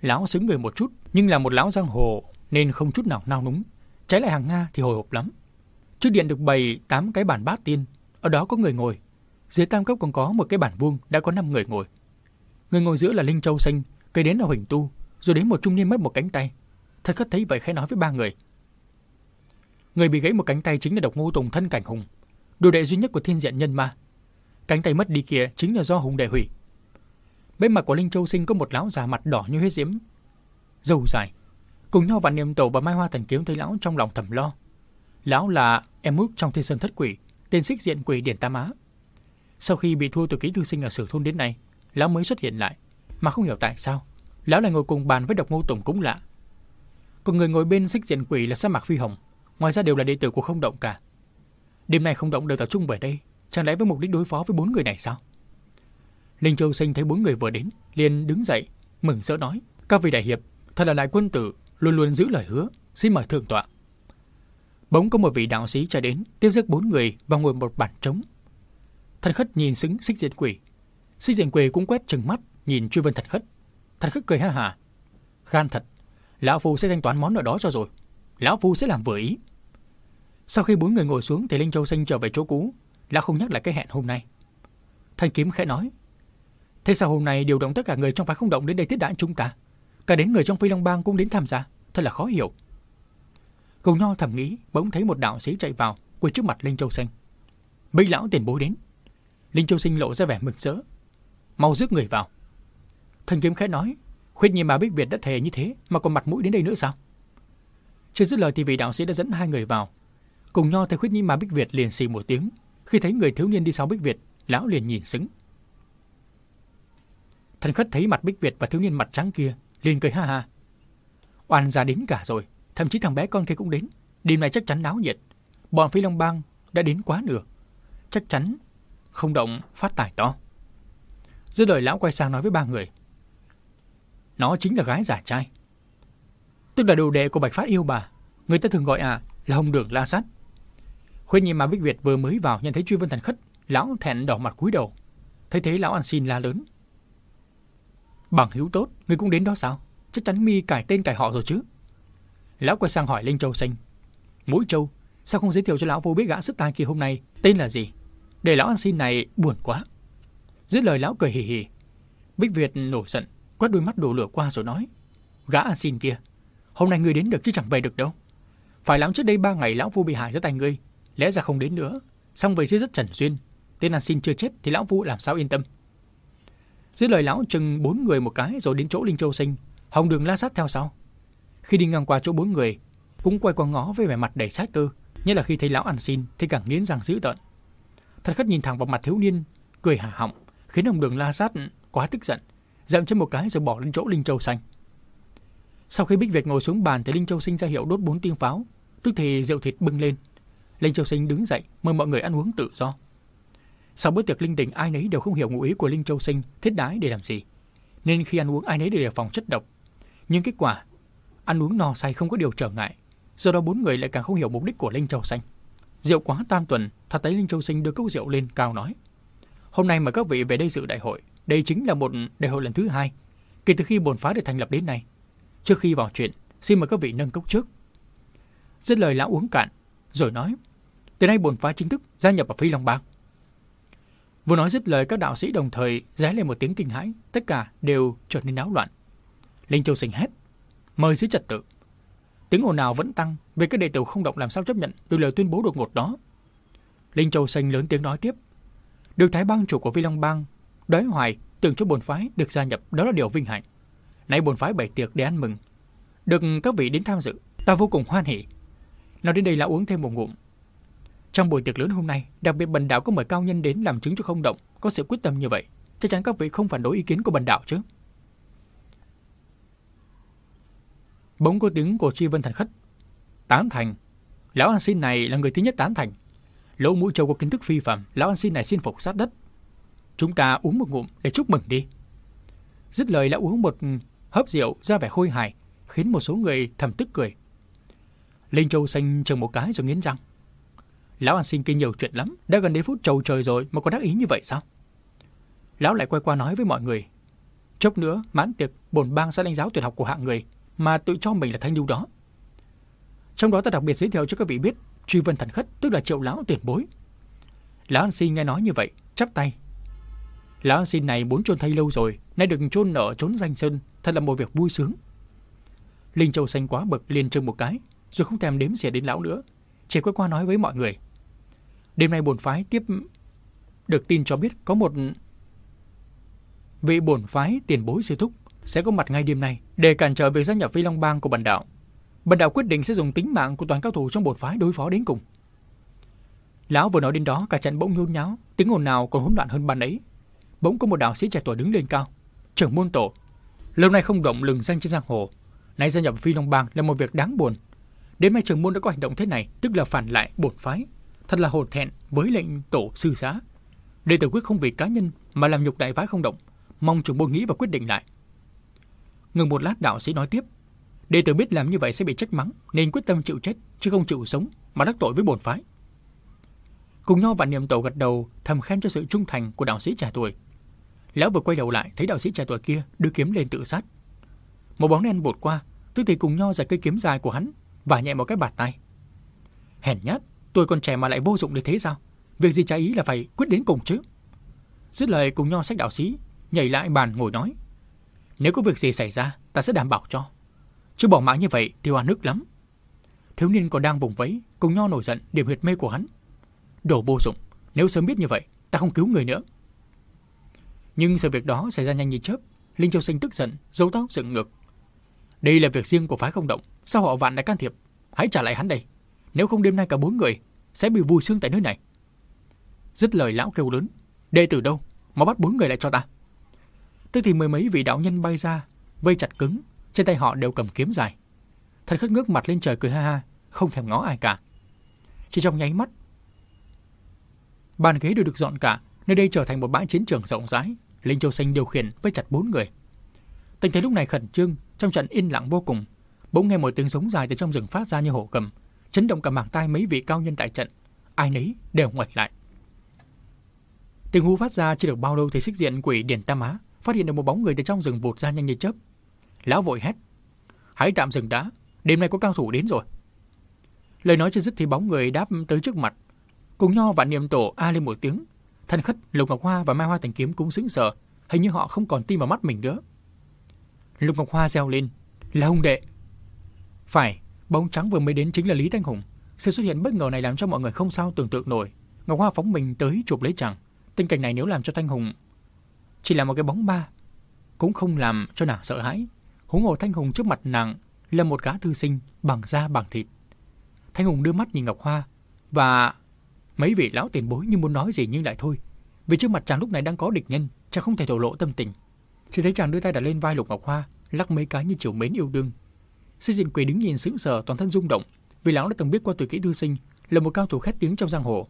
Lão xứng người một chút, nhưng là một lão giang hồ nên không chút nào nao núng. Trái lại hàng Nga thì hồi hộp lắm. Trước điện được bày 8 cái bàn bát tiên, ở đó có người ngồi. Dưới tam cấp còn có một cái bàn vuông đã có 5 người ngồi. Người ngồi giữa là Linh Châu Xanh, cây đến là Huỳnh Tu, rồi đến một trung niên mất một cánh tay. Thật khất thấy vậy khẽ nói với ba người. Người bị gãy một cánh tay chính là độc ngô tùng thân cảnh hùng, đồ đệ duy nhất của thiên diện nhân ma. Cánh tay mất đi kia chính là do hùng đệ hủy. Bên mặt của Linh Châu Sinh có một lão già mặt đỏ như huyết diễm, dâu dài. Cùng nhau vạn niệm tổ và mai hoa thần kiếm thấy lão trong lòng thầm lo. Lão là em út trong thiên sơn thất quỷ, tên xích diện quỷ Điển Tam Á. Sau khi bị thua từ ký thư sinh ở sử thôn đến nay, lão mới xuất hiện lại, mà không hiểu tại sao. Lão lại ngồi cùng bàn với độc ngô tùng cũng lạ. Còn người ngồi bên xích diện quỷ là sa mạc phi hồng, ngoài ra đều là đệ tử của không động cả. Đêm nay không động đều tập trung về đây, chẳng lẽ với mục đích đối phó với bốn người này sao? Linh Châu Sinh thấy bốn người vừa đến, liền đứng dậy, mừng rỡ nói: "Các vị đại hiệp, thật là đại quân tử, luôn luôn giữ lời hứa, xin mời thượng tọa." Bỗng có một vị đạo sĩ chạy đến, tiếp rước bốn người và ngồi một bàn trống. Thần khất nhìn xứng xích diện quỷ. Xích diện quỷ cũng quét trừng mắt, nhìn truy vân thần khất. Thần khất cười ha hà. Gan thật, lão phu sẽ thanh toán món nợ đó cho rồi. Lão phu sẽ làm vừa ý. Sau khi bốn người ngồi xuống thì Linh Châu Sinh trở về chỗ cũ, lão không nhắc lại cái hẹn hôm nay. Thanh kiếm khẽ nói, thế sao hôm nay điều động tất cả người trong phái không động đến đây tiếp đãi chúng ta? Cả đến người trong Phi Long Bang cũng đến tham gia, thật là khó hiểu. Cùng nho thầm nghĩ, bỗng thấy một đạo sĩ chạy vào, quỳ trước mặt Linh Châu Sinh. Bích lão tiền bối đến. Linh Châu Sinh lộ ra vẻ mừng rỡ. Mau rước người vào. Thanh kiếm khẽ nói, khuyết nhiên mà Bích Việt đã thề như thế mà còn mặt mũi đến đây nữa sao? Chưa dứt lời thì vị đạo sĩ đã dẫn hai người vào. Cùng nho thấy khuyết nhĩ mà Bích Việt liền xì một tiếng. Khi thấy người thiếu niên đi sau Bích Việt, lão liền nhìn sững Thần khất thấy mặt Bích Việt và thiếu niên mặt trắng kia, liền cười ha ha. Oan gia đến cả rồi, thậm chí thằng bé con kia cũng đến. Đêm này chắc chắn náo nhiệt. Bọn Phi Long Bang đã đến quá nửa. Chắc chắn không động phát tài to. Giữa lời lão quay sang nói với ba người. Nó chính là gái giả trai. Tức là đồ đệ của Bạch Phát yêu bà. Người ta thường gọi à là hồng đường la sát. Khuyên nhìn mà Bích Việt vừa mới vào nhận thấy truy vân thần khất. Lão thẹn đỏ mặt cúi đầu. Thấy thế lão ăn xin la lớn. Bằng hiếu tốt, người cũng đến đó sao? Chắc chắn mi cải tên cải họ rồi chứ. Lão quay sang hỏi Linh Châu Xanh. Mũi Châu, sao không giới thiệu cho lão vô biết gã sức tai kia hôm nay tên là gì? Để lão ăn xin này buồn quá. Dứt lời lão cười hì hì. Bích Việt nổi giận, quét đôi mắt đổ lửa qua rồi nói. Gã ăn xin kia, hôm nay ngươi đến được chứ chẳng về được đâu. Phải lắm trước đây ba ngày lão phu bị hại dưới tay ngươi, lẽ ra không đến nữa. Xong về dưới rất trần duyên, tên ăn xin chưa chết thì lão phu làm sao yên tâm. dưới lời lão chừng bốn người một cái rồi đến chỗ Linh Châu Sinh, hồng đường la sát theo sau. Khi đi ngang qua chỗ bốn người, cũng quay qua ngó với vẻ mặt đầy sát cơ, nhất là khi thấy lão ăn xin thì càng nghiến răng dữ tợn. Thật khất nhìn thẳng vào mặt thiếu niên, cười hả họng, khiến hồng đường la sát quá tức giận, dậm chân một cái rồi bỏ lên chỗ Linh Châu Xanh. Sau khi Bích Việt ngồi xuống bàn thì Linh Châu Sinh ra hiệu đốt bốn tiếng pháo, tức thì rượu thịt bưng lên. Linh Châu Sinh đứng dậy mời mọi người ăn uống tự do. Sau bữa tiệc linh đình ai nấy đều không hiểu ngụ ý của Linh Châu Sinh thiết đái để làm gì, nên khi ăn uống ai nấy đều đề phòng chất độc. Nhưng kết quả ăn uống no say không có điều trở ngại, do đó bốn người lại càng không hiểu mục đích của Linh Châu sinh. Rượu quá tam tuần, thật thấy Linh Châu Sinh đưa cốc rượu lên cao nói. Hôm nay mà các vị về đây dự đại hội. Đây chính là một đại hội lần thứ hai, kể từ khi bồn phá được thành lập đến nay. Trước khi vào chuyện, xin mời các vị nâng cốc trước. Dứt lời lão uống cạn, rồi nói. Từ nay bồn phái chính thức gia nhập vào Phi Long Bang. Vừa nói dứt lời các đạo sĩ đồng thời ré lên một tiếng kinh hãi, tất cả đều trở nên náo loạn. Linh Châu Sinh hét, mời giữ trật tự. Tiếng ồn nào vẫn tăng, về các đệ tử không động làm sao chấp nhận được lời tuyên bố đột ngột đó. Linh Châu Xanh lớn tiếng nói tiếp. Được Thái bang chủ của Vi Long Bang, đói hoài tưởng cho bồn phái được gia nhập đó là điều vinh hạnh nãy bồn phái bày tiệc để ăn mừng. Được các vị đến tham dự, ta vô cùng hoan hỉ. Nói đến đây là uống thêm một ngụm. Trong buổi tiệc lớn hôm nay, đặc biệt bần đạo có mời cao nhân đến làm chứng cho không động, có sự quyết tâm như vậy. Chắc chắn các vị không phản đối ý kiến của bần đạo chứ. Bỗng có tiếng của Chi Vân Thành khất. Tán thành. Lão An Xin này là người thứ nhất tán thành. Lỗ mũi châu có kiến thức phi phạm, lão An Xin này xin phục sát đất. Chúng ta uống một ngụm để chúc mừng đi. Dứt lời lão uống một hớp rượu ra vẻ khôi hài, khiến một số người thầm tức cười. Linh Châu xanh chừng một cái rồi nghiến răng. Lão An Xin kinh nhiều chuyện lắm, đã gần đến phút trầu trời rồi mà còn đắc ý như vậy sao? Lão lại quay qua nói với mọi người. Chốc nữa, mãn tiệc, bổn bang sẽ đánh giáo tuyệt học của hạng người, mà tự cho mình là thanh lưu đó. Trong đó ta đặc biệt giới thiệu cho các vị biết Truy Vân Thần Khất tức là triệu lão tiền bối. Lão An Xin nghe nói như vậy, chắp tay. Lão Xin này muốn chôn thay lâu rồi, nay được chôn ở trốn danh sơn, thật là một việc vui sướng. Linh Châu xanh quá bực liền trưng một cái, rồi không thèm đếm xỉa đến lão nữa. chỉ quay qua nói với mọi người. Đêm nay bổn phái tiếp được tin cho biết có một vị bổn phái tiền bối sư thúc sẽ có mặt ngay đêm nay để cản trở việc gia nhập Phi Long Bang của bần đạo. Bần đạo quyết định sẽ dùng tính mạng của toàn cao thủ trong bổn phái đối phó đến cùng. Lão vừa nói đến đó, cả trận bỗng nhôn nháo, tiếng ồn nào còn hỗn loạn hơn ban ấy. Bỗng có một đạo sĩ trẻ tuổi đứng lên cao, trưởng môn tổ. Lâu nay không động lừng danh trên giang hồ, nay gia nhập Phi Long Bang là một việc đáng buồn. Đến nay trưởng môn đã có hành động thế này, tức là phản lại bổn phái, thật là hổ thẹn với lệnh tổ sư giá. Đệ tử quyết không vì cá nhân mà làm nhục đại phái không động, mong trưởng môn nghĩ và quyết định lại. Ngừng một lát đạo sĩ nói tiếp, đệ tử biết làm như vậy sẽ bị trách mắng nên quyết tâm chịu chết chứ không chịu sống mà đắc tội với bổn phái. Cùng nhau và niệm tổ gật đầu thầm khen cho sự trung thành của đạo sĩ trẻ tuổi. Lão vừa quay đầu lại thấy đạo sĩ trẻ tuổi kia đưa kiếm lên tự sát. Một bóng đen vụt qua, tôi thì cùng nho giật cây kiếm dài của hắn và nhẹ một cái bạt tay. Hèn nhát, tôi còn trẻ mà lại vô dụng đến thế sao? Việc gì trái ý là phải quyết đến cùng chứ. Dứt lời cùng nho sách đạo sĩ, nhảy lại bàn ngồi nói. Nếu có việc gì xảy ra, ta sẽ đảm bảo cho. Chứ bỏ mạng như vậy thì hoa nước lắm. Thiếu niên còn đang vùng vẫy, cùng nho nổi giận điểm huyệt mê của hắn. Đồ vô dụng, nếu sớm biết như vậy, ta không cứu người nữa. Nhưng sự việc đó xảy ra nhanh như chớp, Linh Châu Sinh tức giận, dấu tóc dựng ngược. Đây là việc riêng của phái không động, sao họ vạn đã can thiệp? Hãy trả lại hắn đây, nếu không đêm nay cả bốn người sẽ bị vùi xương tại nơi này. Dứt lời lão kêu lớn, đệ tử đâu, mà bắt bốn người lại cho ta. Tức thì mười mấy vị đạo nhân bay ra, vây chặt cứng, trên tay họ đều cầm kiếm dài. Thần khất ngước mặt lên trời cười ha ha, không thèm ngó ai cả. Chỉ trong nháy mắt, bàn ghế đều được dọn cả, nơi đây trở thành một bãi chiến trường rộng rãi. Linh Châu Sinh điều khiển với chặt bốn người. Tình thế lúc này khẩn trương, trong trận yên lặng vô cùng. Bỗng nghe một tiếng giống dài từ trong rừng phát ra như hổ cầm, chấn động cả màng tai mấy vị cao nhân tại trận. Ai nấy đều ngoảnh lại. Tiếng hú phát ra chưa được bao lâu thì xích diện quỷ Điền Tam Á phát hiện được một bóng người từ trong rừng vụt ra nhanh như chớp. Lão vội hét: "Hãy tạm dừng đã, đêm nay có cao thủ đến rồi." Lời nói chưa dứt thì bóng người đáp tới trước mặt. Cùng nho và niệm tổ a lên một tiếng. Thanh khất, Lục Ngọc Hoa và Mai Hoa Thành Kiếm cũng sững sờ, hình như họ không còn tin vào mắt mình nữa. Lục Ngọc Hoa reo lên, "Là hung đệ!" Phải, bóng trắng vừa mới đến chính là Lý Thanh Hùng. Sự xuất hiện bất ngờ này làm cho mọi người không sao tưởng tượng nổi. Ngọc Hoa phóng mình tới chụp lấy chàng. Tình cảnh này nếu làm cho Thanh Hùng chỉ là một cái bóng ba, cũng không làm cho nàng sợ hãi. Huống hồ Thanh Hùng trước mặt nàng là một gã thư sinh bằng da bằng thịt. Thanh Hùng đưa mắt nhìn Ngọc Hoa và mấy vị lão tiền bối như muốn nói gì nhưng lại thôi. Vì trước mặt chàng lúc này đang có địch nhân, chàng không thể thổ lộ tâm tình. Chỉ thấy chàng đưa tay đặt lên vai Lục Ngọc Hoa, lắc mấy cái như chiều mến yêu đương. Sư diện quỳ đứng nhìn sững sờ toàn thân rung động, vì lão đã từng biết qua tuổi kỹ thư sinh là một cao thủ khét tiếng trong giang hồ.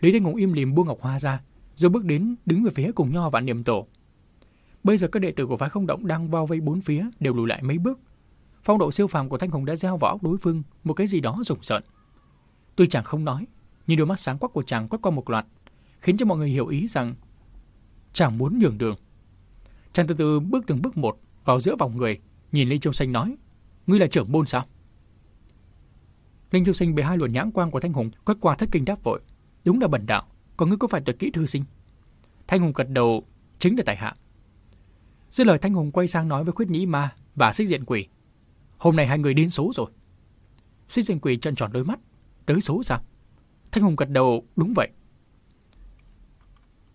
Lý Thanh Hùng im lìm buông Ngọc Hoa ra, rồi bước đến đứng về phía cùng nho và niệm tổ. Bây giờ các đệ tử của phái không động đang bao vây bốn phía đều lùi lại mấy bước. Phong độ siêu phàm của Thanh Hùng đã gieo vào óc đối phương một cái gì đó rùng rợn. Tuy chàng không nói, nhưng đôi mắt sáng quắc của chàng quét qua một loạt, khiến cho mọi người hiểu ý rằng chàng muốn nhường đường. Chàng từ từ bước từng bước một vào giữa vòng người, nhìn Linh Châu Xanh nói, ngươi là trưởng môn sao? Linh Châu Xanh bị hai luồng nhãn quang của Thanh Hùng quét qua thất kinh đáp vội, đúng là bẩn đạo còn ngươi có phải tuyệt kỹ thư sinh? Thanh Hùng gật đầu, chính là tại hạ. Dứt lời Thanh Hùng quay sang nói với khuyết nhĩ ma và xích diện quỷ. Hôm nay hai người đến số rồi. Xích diện quỷ trợn tròn đôi mắt. Tới số sao? Thanh Hùng gật đầu, đúng vậy.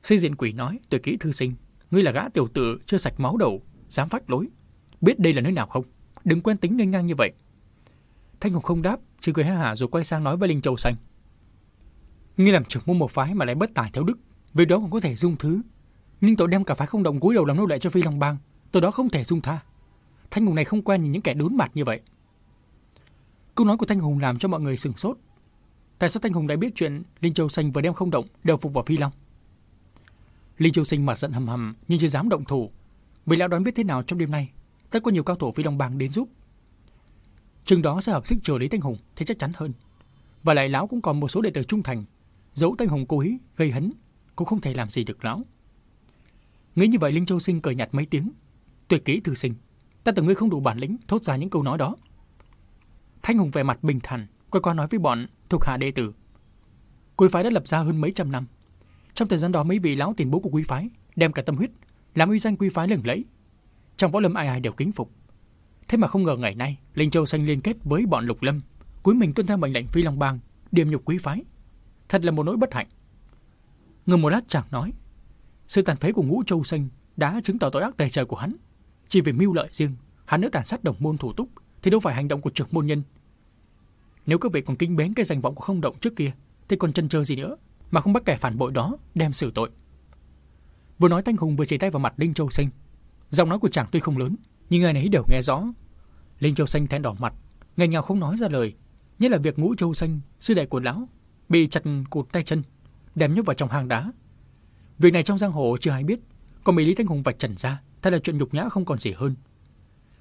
Xây diện quỷ nói, tôi kỹ thư sinh, ngươi là gã tiểu tử chưa sạch máu đầu, dám phát lối. Biết đây là nơi nào không? Đừng quen tính ngây ngang như vậy. Thanh Hùng không đáp, chỉ cười ha hả rồi quay sang nói với Linh Châu Xanh. Ngươi làm trưởng môn một phái mà lại bất tài theo đức, vì đó còn có thể dung thứ. Nhưng tội đem cả phái không động cúi đầu làm nô lệ cho Phi Long Bang, tội đó không thể dung tha. Thanh Hùng này không quen nhìn những kẻ đốn mặt như vậy. Câu nói của Thanh Hùng làm cho mọi người sừng sốt. Tại sao Thanh Hùng lại biết chuyện Linh Châu Xanh và đem không động đều phục vào Phi Long? Linh Châu Xanh mặt giận hầm hầm nhưng chưa dám động thủ. Vì lão đoán biết thế nào trong đêm nay, tất có nhiều cao thủ Phi Long Bang đến giúp. Chừng đó sẽ hợp sức chờ lấy Thanh Hùng thì chắc chắn hơn. Và lại lão cũng còn một số đệ tử trung thành Dẫu Thanh Hùng cố ý gây hấn, cũng không thể làm gì được lão. Nghĩ như vậy Linh Châu Sinh cười nhạt mấy tiếng. Tuyệt kỹ thư sinh, ta tưởng ngươi không đủ bản lĩnh thốt ra những câu nói đó. Thanh Hùng vẻ mặt bình thản, quay qua nói với bọn thuộc hạ đệ tử. Quý phái đã lập ra hơn mấy trăm năm. Trong thời gian đó mấy vị lão tiền bối của quý phái đem cả tâm huyết làm uy danh quý phái lừng lẫy. Trong võ lâm ai ai đều kính phục. Thế mà không ngờ ngày nay Linh Châu Xanh liên kết với bọn Lục Lâm, cuối mình tuân theo mệnh lệnh Phi Long Bang điềm nhục quý phái. Thật là một nỗi bất hạnh. Ngừng một lát chàng nói, sự tàn phế của ngũ châu xanh đã chứng tỏ tội ác tày trời của hắn. Chỉ vì mưu lợi riêng, hắn nữa tàn sát đồng môn thủ túc, thì đâu phải hành động của trưởng môn nhân. Nếu các vị còn kính bén cái danh vọng của không động trước kia, thì còn chân chờ gì nữa, mà không bắt kẻ phản bội đó đem xử tội. Vừa nói Thanh Hùng vừa chỉ tay vào mặt Linh Châu sinh. Giọng nói của chàng tuy không lớn, nhưng người nấy đều nghe rõ. Linh Châu sinh thẹn đỏ mặt, ngây ngào không nói ra lời. Nhất là việc ngũ Châu sinh sư đệ của lão, bị chặt cụt tay chân, đem nhốt vào trong hang đá. Việc này trong giang hồ chưa ai biết, còn bị Lý Thanh Hùng vạch trần ra, thật là chuyện nhục nhã không còn gì hơn.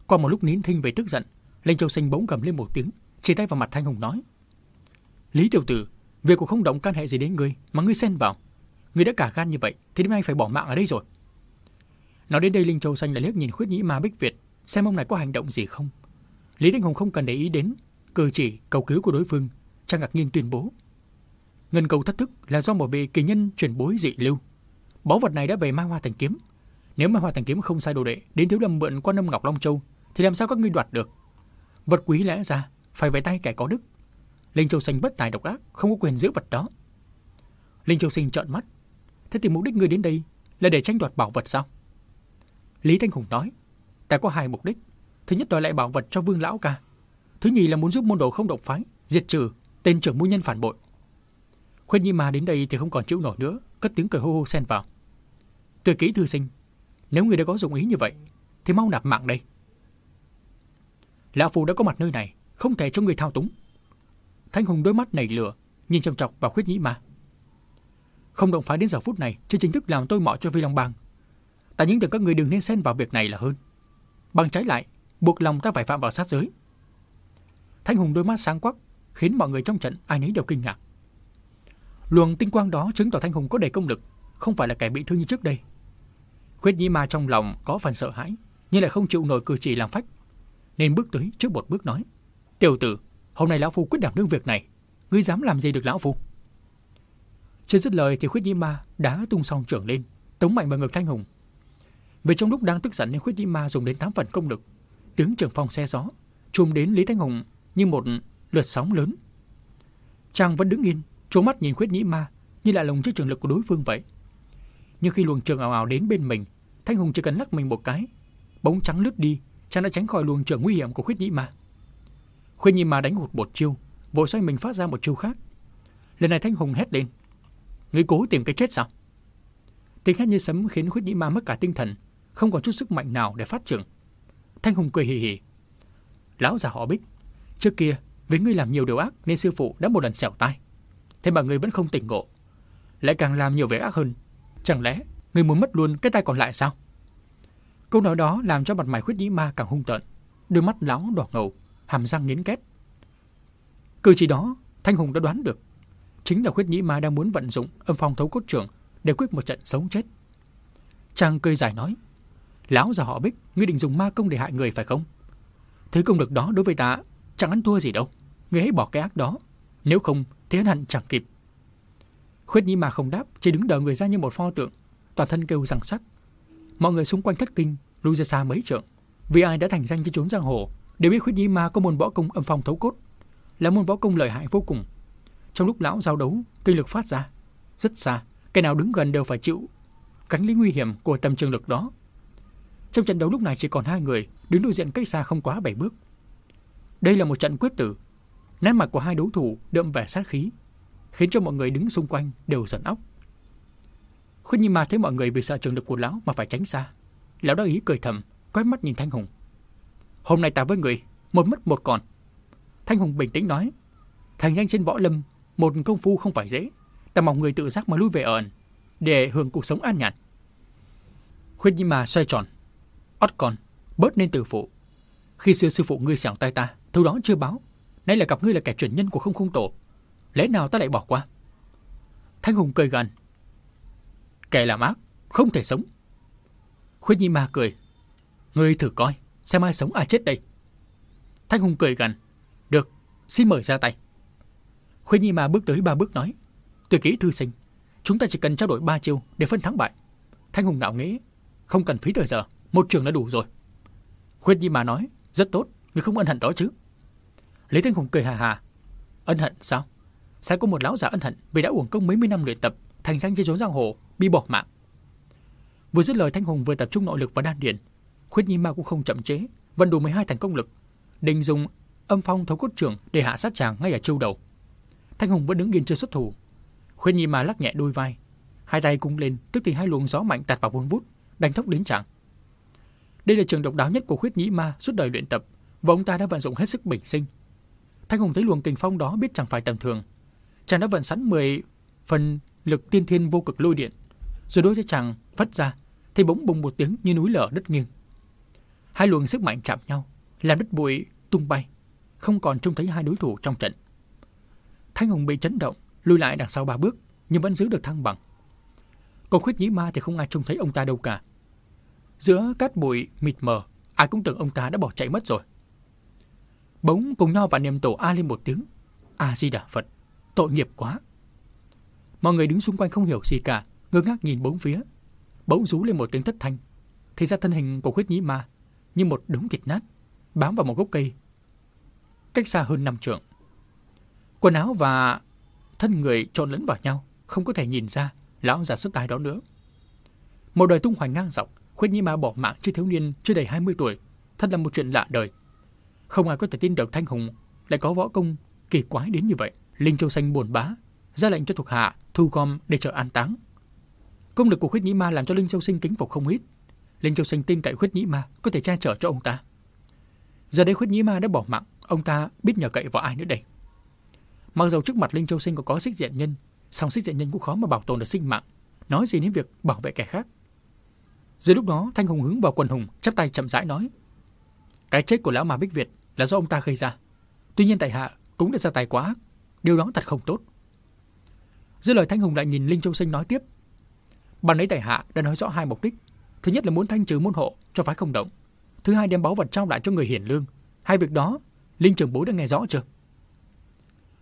Qua một lúc nín thinh về tức giận, Linh Châu sinh bỗng gầm lên một tiếng, chỉ tay vào mặt Thanh Hùng nói: "Lý tiểu tử, việc của không động can hệ gì đến ngươi mà ngươi xen vào, ngươi đã cả gan như vậy thì đêm nay phải bỏ mạng ở đây rồi." Nói đến đây Linh Châu Xanh lại liếc nhìn Khuyết Nhĩ Ma Bích Việt, xem ông này có hành động gì không. Lý Thanh Hùng không cần để ý đến cử chỉ cầu cứu của đối phương, trang ngạc nhiên tuyên bố: Ngân cầu thất thức là do một vị kỳ nhân truyền bối dị lưu. Báu vật này đã về Mai Hoa Thành Kiếm. Nếu Mai Hoa Thành Kiếm không sai đồ đệ đến thiếu lâm mượn quan âm ngọc Long Châu, thì làm sao các ngươi đoạt được? Vật quý lẽ ra phải về tay kẻ có đức. Linh Châu Sinh bất tài độc ác, không có quyền giữ vật đó. Linh Châu Sinh trợn mắt. Thế thì mục đích ngươi đến đây là để tranh đoạt bảo vật sao? Lý Thanh Hùng nói, ta có hai mục đích. Thứ nhất đòi lại bảo vật cho Vương Lão ca. Thứ nhì là muốn giúp môn đồ không động phái, diệt trừ tên trưởng mưu nhân phản bội. Khuyên Nhi mà đến đây thì không còn chịu nổi nữa, cất tiếng cười hô hô xen vào. Tuyệt kỹ thư sinh, nếu người đã có dụng ý như vậy, thì mau nạp mạng đây. Lão Phu đã có mặt nơi này, không thể cho người thao túng. Thanh Hùng đôi mắt nảy lửa, nhìn chăm chọc vào khuyết nhĩ ma. Không động phá đến giờ phút này, chưa chính thức làm tôi mọ cho Vi Long Bang. Ta những tưởng các người đừng nên xen vào việc này là hơn. Bằng trái lại, buộc lòng ta phải phạm vào sát giới. Thanh Hùng đôi mắt sáng quắc, khiến mọi người trong trận ai nấy đều kinh ngạc. Luồng tinh quang đó chứng tỏ Thanh Hùng có đầy công lực, không phải là kẻ bị thương như trước đây. Khuyết Nhĩ Ma trong lòng có phần sợ hãi, nhưng lại không chịu nổi cử chỉ làm phách, nên bước tới trước một bước nói: "Tiểu tử, hôm nay lão phu quyết đảm đương việc này, ngươi dám làm gì được lão phu?" Chưa dứt lời thì Khuyết Nhĩ Ma đã tung song trưởng lên, tống mạnh vào ngực Thanh Hùng. Vì trong lúc đang tức giận nên Khuyết Nhĩ Ma dùng đến tám phần công lực, tướng trưởng phong xe gió, trùm đến Lý Thanh Hùng như một lượt sóng lớn. Chàng vẫn đứng yên, trố mắt nhìn khuyết nhĩ ma như là lồng trước trường lực của đối phương vậy. Nhưng khi luồng trường ảo ảo đến bên mình, Thanh Hùng chỉ cần lắc mình một cái, bóng trắng lướt đi, chàng đã tránh khỏi luồng trường nguy hiểm của khuyết nhĩ ma. Khuyết nhĩ ma đánh hụt một chiêu, vội xoay mình phát ra một chiêu khác. Lần này Thanh Hùng hét lên, người cố tìm cái chết sao? Tiếng hét như sấm khiến khuyết nhĩ ma mất cả tinh thần, không còn chút sức mạnh nào để phát trưởng. Thanh Hùng cười hì hì. Lão già họ Bích, trước kia vì ngươi làm nhiều điều ác nên sư phụ đã một lần xẻo tay. Thế mà ngươi vẫn không tỉnh ngộ, lại càng làm nhiều việc ác hơn. Chẳng lẽ ngươi muốn mất luôn cái tay còn lại sao? Câu nói đó làm cho mặt mày khuyết nhĩ ma càng hung tợn, đôi mắt lão đỏ ngầu, hàm răng nghiến két. Cử chỉ đó, Thanh Hùng đã đoán được. Chính là khuyết nhĩ ma đang muốn vận dụng âm phong thấu cốt trưởng để quyết một trận sống chết. Chàng cười giải nói, lão già họ bích, ngươi định dùng ma công để hại người phải không? Thứ công lực đó đối với ta chẳng ăn thua gì đâu. Ngươi hãy bỏ cái ác đó. Nếu không, thế hẳn chẳng kịp. Khuyết nhĩ ma không đáp, chỉ đứng đợi người ra như một pho tượng, toàn thân kêu rằng sắc. Mọi người xung quanh thất kinh, lui ra xa mấy trượng. Vì ai đã thành danh trên chốn giang hồ, đều biết Khuyết Nhi ma có môn võ công âm phong thấu cốt, là môn võ công lợi hại vô cùng. Trong lúc lão giao đấu, kinh lực phát ra rất xa, cái nào đứng gần đều phải chịu cánh lý nguy hiểm của tầm trường lực đó. Trong trận đấu lúc này chỉ còn hai người, đứng đối diện cách xa không quá bảy bước. Đây là một trận quyết tử. Nét mặt của hai đấu thủ đậm vẻ sát khí, khiến cho mọi người đứng xung quanh đều giận óc. Khuyên Nhi Ma thấy mọi người vì sợ trường lực của lão mà phải tránh xa. Lão đã ý cười thầm, quét mắt nhìn Thanh Hùng. Hôm nay ta với người, một mất một còn. Thanh Hùng bình tĩnh nói, thành danh trên võ lâm, một công phu không phải dễ. Ta mong người tự giác mà lui về ẩn, để hưởng cuộc sống an nhàn. Khuyên Nhi mà xoay tròn, ót còn bớt nên từ phụ. Khi xưa sư phụ ngươi xẻo tay ta, Thứ đó chưa báo. Nay là gặp ngươi là kẻ truyền nhân của không không tổ. Lẽ nào ta lại bỏ qua? Thanh Hùng cười gần. Kẻ làm ác, không thể sống. Khuyết Nhi Ma cười. Ngươi thử coi, xem ai sống ai chết đây. Thanh Hùng cười gần. Được, xin mời ra tay. khuyên Nhi mà bước tới ba bước nói. Tuyệt kỹ thư sinh, chúng ta chỉ cần trao đổi ba chiêu để phân thắng bại. Thanh Hùng ngạo nghễ, không cần phí thời giờ, một trường đã đủ rồi. khuyên Nhi mà nói, rất tốt, người không ân hận đó chứ. Lý Thanh Hùng cười hà hà. Ân hận sao? sẽ có một lão già ân hận vì đã uổng công mấy mươi năm luyện tập, thành danh trên chốn giang hồ, bị bỏ mạng. Vừa dứt lời Thanh Hùng vừa tập trung nội lực vào đan điền, Khuyết Nhi Ma cũng không chậm chế, vận đủ 12 thành công lực, định dùng âm phong thấu cốt trưởng để hạ sát chàng ngay ở châu đầu. Thanh Hùng vẫn đứng yên chưa xuất thủ. Khuyết Nhi Ma lắc nhẹ đôi vai, hai tay cung lên, tức thì hai luồng gió mạnh tạt vào vun vút, đánh thốc đến chàng. Đây là trường độc đáo nhất của Khuyết Nhĩ Ma suốt đời luyện tập, và ông ta đã vận dụng hết sức bình sinh. Thanh Hùng thấy luồng kình phong đó biết chẳng phải tầm thường. Chàng đã vận sẵn 10 phần lực tiên thiên vô cực lôi điện, rồi đối cho chàng phất ra, thì bỗng bùng một tiếng như núi lở đất nghiêng. Hai luồng sức mạnh chạm nhau, làm đất bụi tung bay, không còn trông thấy hai đối thủ trong trận. Thanh Hùng bị chấn động, lùi lại đằng sau ba bước, nhưng vẫn giữ được thăng bằng. Còn khuyết nhĩ ma thì không ai trông thấy ông ta đâu cả. Giữa cát bụi mịt mờ, ai cũng tưởng ông ta đã bỏ chạy mất rồi. Bỗng cùng nho và niệm tổ A lên một tiếng. A-di-đà Phật, tội nghiệp quá. Mọi người đứng xung quanh không hiểu gì cả, ngơ ngác nhìn bốn phía. Bỗng rú lên một tiếng thất thanh. Thì ra thân hình của khuyết nhĩ ma như một đống thịt nát, bám vào một gốc cây. Cách xa hơn năm trượng. Quần áo và thân người trộn lẫn vào nhau, không có thể nhìn ra lão già sức tài đó nữa. Một đời tung hoành ngang dọc, khuyết nhĩ ma bỏ mạng cho thiếu niên chưa đầy 20 tuổi, thật là một chuyện lạ đời. Không ai có thể tin được Thanh Hùng lại có võ công kỳ quái đến như vậy. Linh Châu Xanh buồn bã, ra lệnh cho thuộc hạ thu gom để chờ an táng. Công lực của Khuyết Nhĩ Ma làm cho Linh Châu Sinh kính phục không ít. Linh Châu Sinh tin cậy Khuyết Nhĩ Ma có thể che chở cho ông ta. Giờ đây Khuyết Nhĩ Ma đã bỏ mạng, ông ta biết nhờ cậy vào ai nữa đây? Mặc dù trước mặt Linh Châu Sinh có có xích diện nhân, song xích diện nhân cũng khó mà bảo tồn được sinh mạng. Nói gì đến việc bảo vệ kẻ khác? Giữa lúc đó, Thanh Hùng hướng vào quần hùng, chắp tay chậm rãi nói. Cái chết của lão ma Bích Việt là do ông ta gây ra. Tuy nhiên tại hạ cũng đã ra tay quá. Điều đó thật không tốt. Giữa lời Thanh Hùng lại nhìn Linh Châu Sinh nói tiếp. Bạn ấy tại hạ đã nói rõ hai mục đích. Thứ nhất là muốn thanh trừ môn hộ cho phái không động. Thứ hai đem báu vật trao lại cho người hiển lương. Hai việc đó, Linh trưởng bối đã nghe rõ chưa?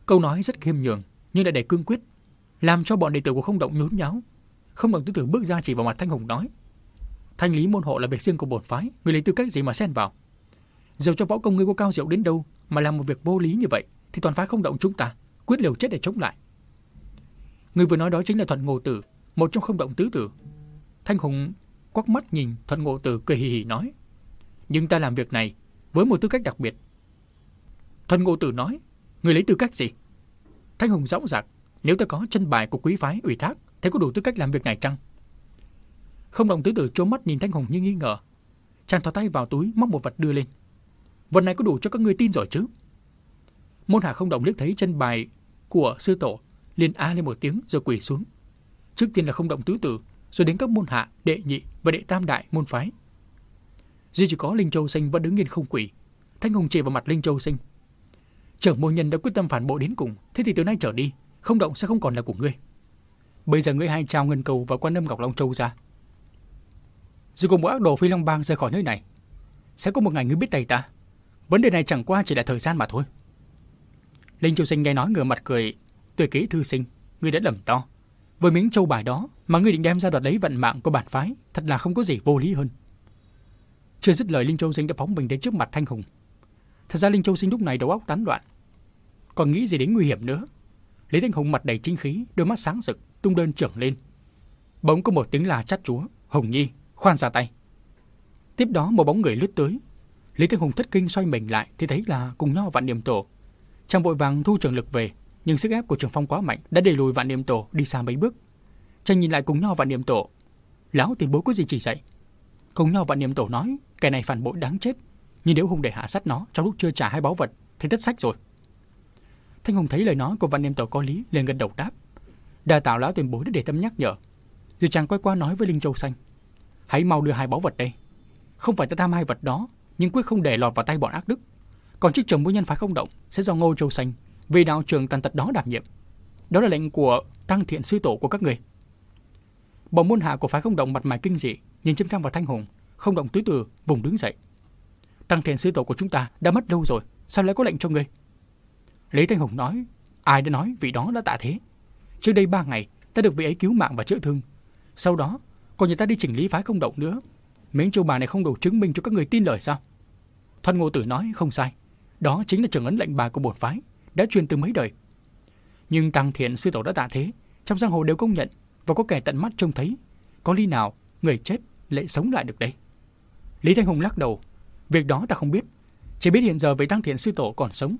Câu nói rất khiêm nhường, nhưng lại đầy cương quyết, làm cho bọn đệ tử của không động nhốn nháo. Không bằng tứ tưởng bước ra chỉ vào mặt Thanh Hùng nói. Thanh lý môn hộ là việc riêng của bổn phái, người lấy tư cách gì mà xen vào? Dầu cho võ công ngươi có cao diệu đến đâu mà làm một việc vô lý như vậy, thì toàn phái không động chúng ta, quyết liều chết để chống lại. Người vừa nói đó chính là Thuận ngô Tử, một trong không động tứ tử. Thanh Hùng quắc mắt nhìn Thuận Ngộ Tử cười hì hì nói. Nhưng ta làm việc này với một tư cách đặc biệt. Thuận Ngộ Tử nói, người lấy tư cách gì? Thanh Hùng dõng dạc, nếu ta có chân bài của quý phái ủy thác, thế có đủ tư cách làm việc này chăng? Không động tứ tử trố mắt nhìn Thanh Hùng như nghi ngờ. Chàng thò tay vào túi móc một vật đưa lên. Vật này có đủ cho các ngươi tin rồi chứ? Môn hạ không động liếc thấy chân bài của sư tổ, liền a lên một tiếng rồi quỳ xuống. Trước tiên là không động tứ tử, rồi đến các môn hạ, đệ nhị và đệ tam đại môn phái. Duy chỉ có Linh Châu Sinh vẫn đứng yên không quỳ. Thanh Hùng chỉ vào mặt Linh Châu Sinh. Trưởng môn nhân đã quyết tâm phản bội đến cùng, thế thì từ nay trở đi, không động sẽ không còn là của ngươi. Bây giờ ngươi hai trao ngân cầu và quan âm ngọc long châu ra. Rồi cùng một ác đồ phi long bang rời khỏi nơi này. Sẽ có một ngày ngươi biết tay ta. Vấn đề này chẳng qua chỉ là thời gian mà thôi. Linh Châu Sinh nghe nói ngửa mặt cười, Tuổi ký thư sinh, ngươi đã lầm to. Với miếng châu bài đó mà ngươi định đem ra đoạt lấy vận mạng của bản phái, thật là không có gì vô lý hơn. Chưa dứt lời Linh Châu Sinh đã phóng mình đến trước mặt Thanh Hùng. Thật ra Linh Châu Sinh lúc này đầu óc tán loạn. Còn nghĩ gì đến nguy hiểm nữa. Lý Thanh Hùng mặt đầy chính khí, đôi mắt sáng rực, tung đơn trưởng lên. Bỗng có một tiếng là chát chúa, Hùng Nhi, khoan ra tay. Tiếp đó một bóng người lướt tới, Lý thanh Hùng thất kinh xoay mình lại thì thấy là cùng nho vạn niệm tổ. Chàng vội vàng thu trường lực về, nhưng sức ép của trường phong quá mạnh đã đẩy lùi vạn niệm tổ đi xa mấy bước. Chàng nhìn lại cùng nho và niệm tổ. Lão tiền bối có gì chỉ dạy? Cùng nho và niệm tổ nói, kẻ này phản bội đáng chết. Nhưng nếu Hùng để hạ sát nó trong lúc chưa trả hai báu vật thì tất sách rồi. Thanh Hùng thấy lời nói của văn niệm tổ có lý, liền gật đầu đáp. Đa tạo lão tiền bối đã để tâm nhắc nhở. Rồi chàng quay qua nói với Linh Châu Xanh. Hãy mau đưa hai báu vật đây. Không phải ta tham hai vật đó, nhưng quyết không để lọt vào tay bọn ác đức. Còn chức trưởng mũi nhân phái không động sẽ do Ngô Châu Xanh vì đạo trường tàn tật đó đảm nhiệm. Đó là lệnh của tăng thiện sư tổ của các người. Bọn môn hạ của phái không động mặt mày kinh dị, nhìn chăm chăm vào Thanh Hùng, không động tứ từ vùng đứng dậy. Tăng thiện sư tổ của chúng ta đã mất lâu rồi, sao lại có lệnh cho ngươi Lý Thanh Hùng nói, ai đã nói vị đó đã tạ thế. Trước đây ba ngày, ta được vị ấy cứu mạng và chữa thương. Sau đó, còn người ta đi chỉnh lý phái không động nữa, Miếng châu bà này không đủ chứng minh cho các người tin lời sao? Thuần Ngô Tử nói không sai. Đó chính là trường ấn lệnh bà của bổn phái, đã truyền từ mấy đời. Nhưng Tăng Thiện sư tổ đã tạ thế, trong giang hồ đều công nhận và có kẻ tận mắt trông thấy. Có lý nào người chết lại sống lại được đây? Lý Thanh Hùng lắc đầu. Việc đó ta không biết. Chỉ biết hiện giờ với Tăng Thiện sư tổ còn sống.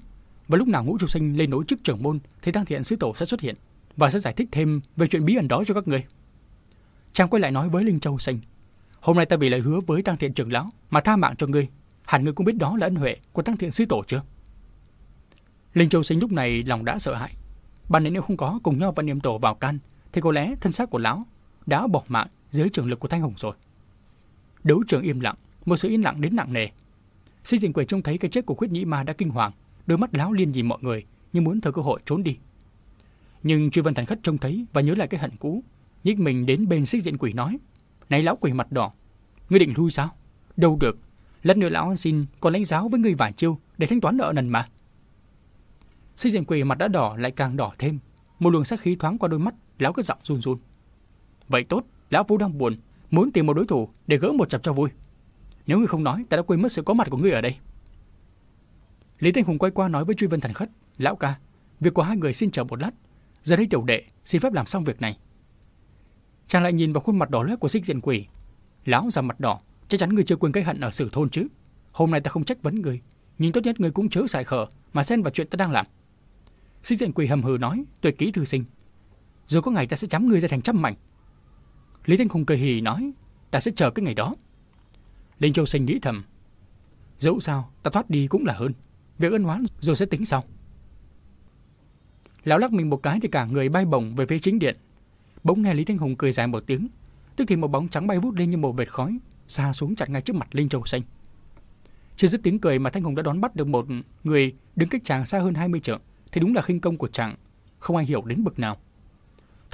Và lúc nào ngũ trụ sinh lên nối chức trưởng môn thì Tăng Thiện sư tổ sẽ xuất hiện và sẽ giải thích thêm về chuyện bí ẩn đó cho các người. Chàng quay lại nói với Linh Châu Sinh. Hôm nay ta vì lời hứa với Tăng Thiện trưởng lão mà tha mạng cho ngươi. Hẳn ngươi cũng biết đó là ân huệ của Tăng Thiện sư tổ chưa? Linh Châu Sinh lúc này lòng đã sợ hãi. Ban nãy nếu không có, cùng nhau vận niệm tổ vào can thì có lẽ thân xác của lão đã bỏ mạng dưới trường lực của Thanh Hùng rồi. Đấu trường im lặng, một sự im lặng đến nặng nề. Sĩ diện quỷ trông thấy cái chết của khuyết nhĩ ma đã kinh hoàng, đôi mắt lão liên nhìn mọi người như muốn thừa cơ hội trốn đi. Nhưng Truy Vân Thành Khất trông thấy và nhớ lại cái hận cũ, nhích mình đến bên sĩ diện quỷ nói: "Này lão quỷ mặt đỏ, ngươi định lui sao? Đâu được, lát nữa lão xin còn lãnh giáo với ngươi vài chiêu để thanh toán nợ nần mà." Sĩ diện quỷ mặt đã đỏ lại càng đỏ thêm, một luồng sát khí thoáng qua đôi mắt, lão cứ giọng run run. "Vậy tốt, lão vũ đang buồn, muốn tìm một đối thủ để gỡ một chập cho vui. Nếu ngươi không nói, ta đã quên mất sự có mặt của ngươi ở đây." Lý Thanh Hùng quay qua nói với Truy Vân Thần Khất, "Lão ca, việc của hai người xin chờ một lát, giờ đây tiểu đệ xin phép làm xong việc này." Chàng lại nhìn vào khuôn mặt đỏ loét của Xích Diện Quỷ, lão già mặt đỏ, chắc chắn ngươi chưa quên cái hận ở Sử thôn chứ? Hôm nay ta không trách vấn ngươi, nhưng tốt nhất ngươi cũng chớ xài khờ mà xen vào chuyện ta đang làm. Xích Diện Quỷ hầm hừ nói, tuyệt kỹ thư sinh, rồi có ngày ta sẽ chấm ngươi ra thành trăm mảnh. Lý Thanh Hùng cười hì nói, ta sẽ chờ cái ngày đó. Linh Châu Sinh nghĩ thầm, dẫu sao ta thoát đi cũng là hơn, việc ân oán rồi sẽ tính sau. Lão lắc mình một cái thì cả người bay bổng về phía chính điện. Bỗng nghe Lý Thanh Hùng cười dài một tiếng, tức thì một bóng trắng bay vút lên như một vệt khói, xa xuống chặn ngay trước mặt Linh Châu Sinh. Chưa dứt tiếng cười mà Thanh Hùng đã đón bắt được một người đứng cách chàng xa hơn 20 trượng, thì đúng là khinh công của chàng, không ai hiểu đến bực nào.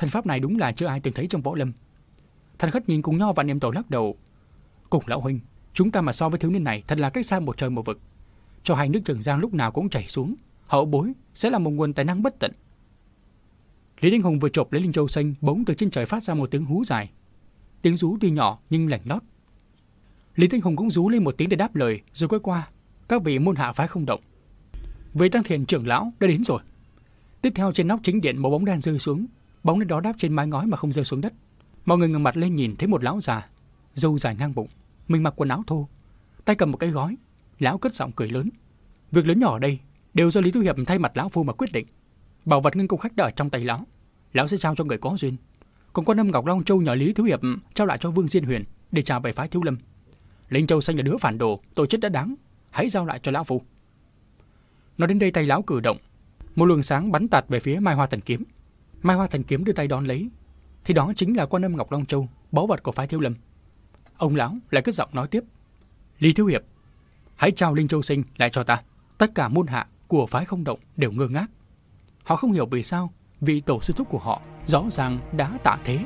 Thần pháp này đúng là chưa ai từng thấy trong võ lâm. Thần khất nhìn cùng nhau và niệm tổ lắc đầu. Cùng lão huynh, chúng ta mà so với thiếu niên này thật là cách xa một trời một vực. Cho hai nước Trường Giang lúc nào cũng chảy xuống, hậu bối sẽ là một nguồn tài năng bất tận. Lý Đinh Hùng vừa chộp lấy Linh Châu Xanh, bỗng từ trên trời phát ra một tiếng hú dài. Tiếng rú tuy nhỏ nhưng lạnh lót. Lý Đinh Hùng cũng rú lên một tiếng để đáp lời, rồi quay qua. Các vị môn hạ phái không động. Vị tăng thiền trưởng lão đã đến rồi. Tiếp theo trên nóc chính điện một bóng đen rơi xuống, bóng lên đó đáp trên mái ngói mà không rơi xuống đất. Mọi người ngẩng mặt lên nhìn thấy một lão già, râu dài ngang bụng, mình mặc quần áo thô, tay cầm một cái gói, lão cất giọng cười lớn. Việc lớn nhỏ ở đây đều do Lý Thu Hiệp thay mặt lão phu mà quyết định. Bảo vật ngân công khách đợi trong tay lão, lão sẽ trao cho người có duyên. Còn con âm Ngọc Long Châu nhờ Lý Thu Hiệp trao lại cho Vương Diên Huyền để trả về phái Thiếu Lâm. Linh Châu xanh là đứa phản đồ, tội chết đã đáng, hãy giao lại cho lão phu. Nói đến đây tay lão cử động, một luồng sáng bắn tạt về phía Mai Hoa Thần Kiếm. Mai Hoa Thần Kiếm đưa tay đón lấy, thì đó chính là quan âm Ngọc Long Châu, báu vật của phái Thiếu Lâm. Ông lão lại cất giọng nói tiếp: "Lý Thiếu Hiệp, hãy trao Linh Châu Sinh lại cho ta." Tất cả môn hạ của phái không động đều ngơ ngác. Họ không hiểu vì sao vị tổ sư thúc của họ rõ ràng đã tạ thế.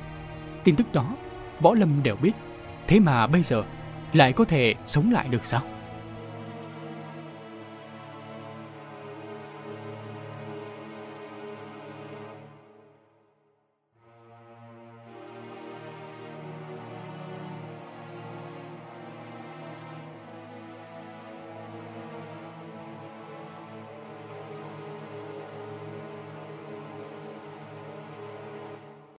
Tin tức đó, võ lâm đều biết. Thế mà bây giờ lại có thể sống lại được sao?